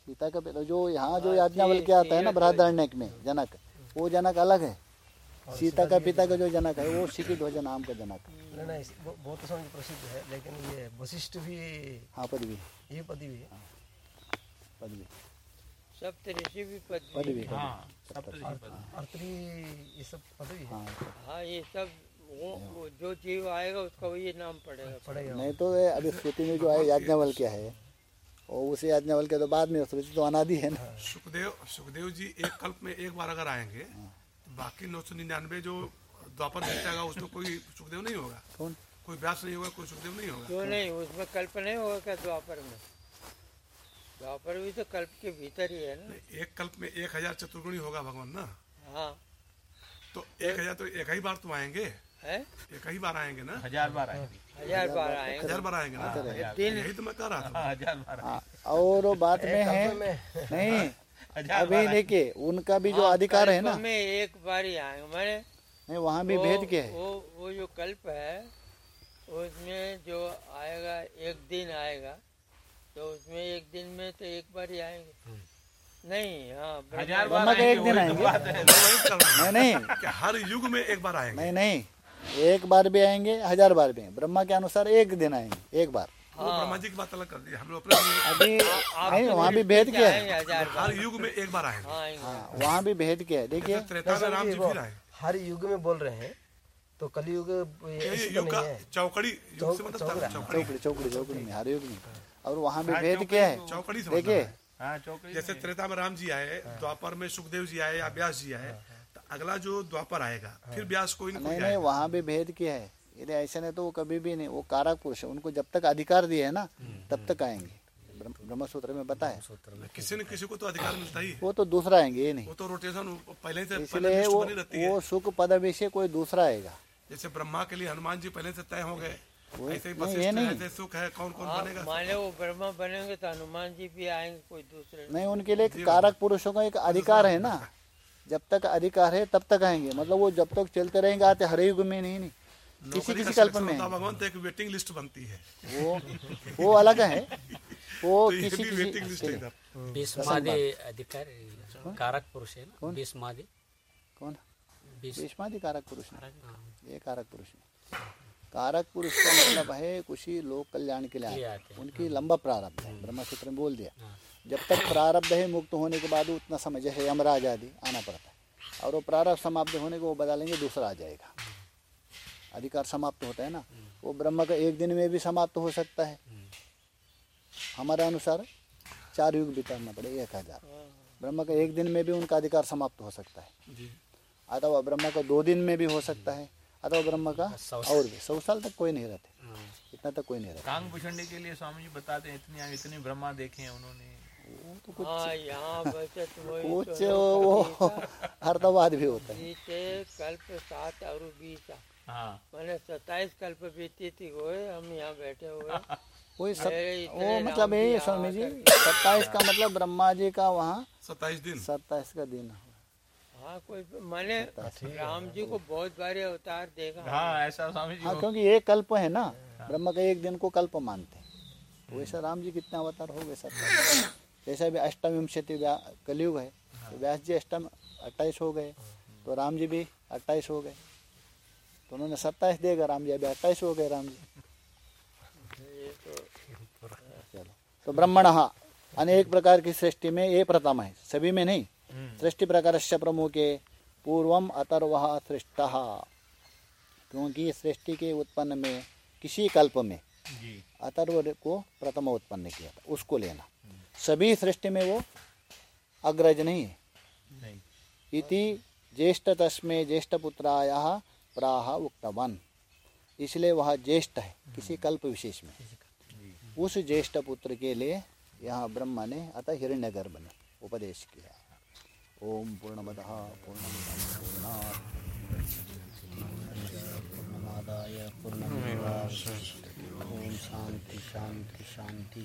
सीता का पिता जो यहाँ जो हाँ, याज्ञावल के आता है ना बृहदारण्यक में जनक वो जनक अलग है। सीता का पिता का जो जनक है वो श्री ध्वज नाम का जनक है। बहुत प्रसिद्ध है लेकिन ये वशिष्ठ भी हाँ पदवी ये पदवी है। पदवी सप्त ऋषि भी पदवी। हाँ सप्तऋषि अर्थरी ये सब पदवी है? हाँ हाँ ये सब वो, वो जो जीव आएगा उसका वही नाम पड़ेगा। पड़ेगा। नहीं तो ये अभी श्रुति में जो है याज्ञावल क्या है और उसी याज्ञवल के तो बाद में श्रुति तो अनादि है ना। सुखदेव सुखदेव जी एक कल्प में एक बार अगर आएँगे तो बाकी नौ सौ निन्यानवे जो द्वापर जाएगा उसमें कोई सुखदेव नहीं होगा। कौन? कोई व्यास नहीं होगा कोई सुखदेव नहीं होगा। क्यों नहीं उसमें कल्प नहीं होगा क्या द्वापर में? द्वापर भी तो कल्प के भीतर ही है ना। एक कल्प में एक हज़ार चतुर्गुणी होगा भगवान ना। हाँ। तो एक हज़ार तो एक ही बार तो आएँगे। है? एक ही बार आएँगे ना? हज़ार बार आएँगे। हज़ार बार आएँगे। हज़ार बार आएँगे ना? एक दिन यही तो मैं कह रहा था। हाँ, हज़ार बार हाँ और वो बात में है नहीं अभी देखिए उनका भी जो हाँ, अधिकार है ना। में एक बार ही आएँगे। मैंने नहीं वहाँ भी भेद क्या है। वो वो जो कल्प है उसमें जो आएगा एक दिन आएगा तो उसमें एक दिन में तो एक बार ही आएँगे नहीं हाँ हज़ार बार ब्रह्मा एक दिन तो आएँगे। है। हूँ। नहीं नहीं। हर युग में एक बार आएँगे? नहीं नहीं। एक बार भी आएँगे हज़ार बार भी ब्रह्मा के अनुसार एक दिन आएँगे एक बार। ब्रह्मा जी की बात अलग कर दी। हम लोग अभी नहीं तो वहाँ भी भेद के क्या है। हर युग में एक बार आएँगे। हाँ हाँ वहाँ भी भेद क्या है। देखिए। हर युग में बोल रहे हैं तो कलयुग तो मतलब। चौकड़ी। चौकड़ी। चौकड़ी चौकड़ी में हर युग में। और वहाँ भी हाँ, भेद क्या है? चौकड़ी देखिए। है। हाँ चौकड़ी जैसे त्रेता में राम जी आए द्वापर में सुखदेव जी आए या व्यास जी आए तो अगला जो द्वापर आएगा फिर व्यास कोई ना नहीं नहीं वहाँ भी भेद क्या है? यदि ऐसा नहीं तो वो कभी भी नहीं वो कारक पुरुष है उनको जब तक अधिकार दिए है ना तब तक आएँगे। ब्रह्म सूत्र में बताया। किसी न किसी को तो अधिकार मिलता ही वो तो दूसरा आएँगे ये नहीं। वो तो रोटेशन पहले से पहले इसलिए वो है। वो सुख पद से कोई दूसरा आएगा। जैसे ब्रह्मा के लिए हनुमान जी पहले से तय हो गए। ऐसे ही नहीं, ये नहीं। ऐसे सुख है कौन कौन हाँ बनेगा? मान लो वो ब्रह्मा बनेंगे तो हनुमान जी भी आएँगे कोई दूसरे नहीं उनके लिए कारक पुरुषों का एक अधिकार है ना। जब तक अधिकार है तब तक आएँगे। मतलब वो जब तक चलते रहेंगे आते हर युग में नहीं नहीं। किसी किसी कल्प में। भगवान तो एक वेटिंग लिस्ट बनती है। वो वो अलग है। वो [LAUGHS] तो किसी वेटिंग लिस्ट है भीष्मादि अधिकारी कारक पुरुष है ना? भीष्मादि कौन? भीष्मादि कारक पुरुष हाँ, ये कारक पुरुष नहीं कारक पुरुष का मतलब है कुछ ही लोक कल्याण के लिए आते उनकी लंबा प्रारब्ध है। ब्रह्म सूत्र में बोल दिया। हाँ। जब तक प्रारब्ध है मुक्त होने के बाद उतना समय जैसे यमराज आदि आना पड़ता है। और वो प्रारब्ध समाप्त होने को वो बता लेंगे दूसरा आ जाएगा। अधिकार समाप्त होता है ना? वो ब्रह्म का एक दिन में भी समाप्त हो सकता है। हमारे अनुसार चार युग बिताना पड़ेगा एक हज़ार। ब्रह्म का एक दिन में भी उनका अधिकार समाप्त हो सकता है। अथवा ब्रह्म का दो दिन में भी हो सकता है। अथवा ब्रह्म का सौ और भी। सौ साल तक कोई नहीं रहते। हाँ, इतना तक कोई नहीं रहता। टांग पुछड़ने के लिए स्वामी जी बताते हैं इतनी इतनी ब्रह्मा देखे हैं उन्होंने। वो तो कुछ हाँ वही कुछ तो वो अर्थवाद भी होता है। कल्प सात और हाँ। मैंने सत्ताईस कल्प बीती थी वो हम यहाँ बैठे हुए कोई [LAUGHS] सब वो मतलब यहाँ स्वामी जी सत्ताईस का मतलब ब्रह्मा जी का वहाँ सत्ताईस दिन। सत्ताईस का दिन। हाँ कोई मैंने राम जी को बहुत बारी अवतार देखा। हाँ ऐसा स्वामी जी हाँ क्योंकि ये कल्प है ना ब्रह्म का एक दिन को कल्प मानते हैं। तो वैसा राम जी कितने अवतार हो गए सत्ताईस जैसा भी अष्टविंशति व्या- कलयुग है तो व्यास जी अष्टम अट्ठाईस हो गए तो राम जी भी अट्ठाईस हो गए। तो उन्होंने सत्ताईस देगा राम जी अभी अट्ठाईस हो गए राम जी। ये तो चलो। तो ब्रह्मण अनेक प्रकार की सृष्टि में ये प्रथम है। सभी में नहीं। सृष्टि प्रकार से प्रमुखे पूर्वम अतर्व सृष्ट। क्योंकि सृष्टि के उत्पन्न में किसी कल्प में अतर्व को प्रथम उत्पन्न किया था उसको लेना। सभी सृष्टि में वो अग्रज नहीं है। इति ज्येष्ठ तस्मे ज्येष्ठ पुत्राया प्राह उक्तवन। इसलिए वह ज्येष्ठ है किसी कल्प विशेष में। उस ज्येष्ठ पुत्र के लिए यहाँ ब्रह्मा ने अतः हिरण्यगर्भ ने उपदेश किया। ओम पूर्णमद पूर्णमदाय पूर्णमेवा ओम शांति शांति शांति।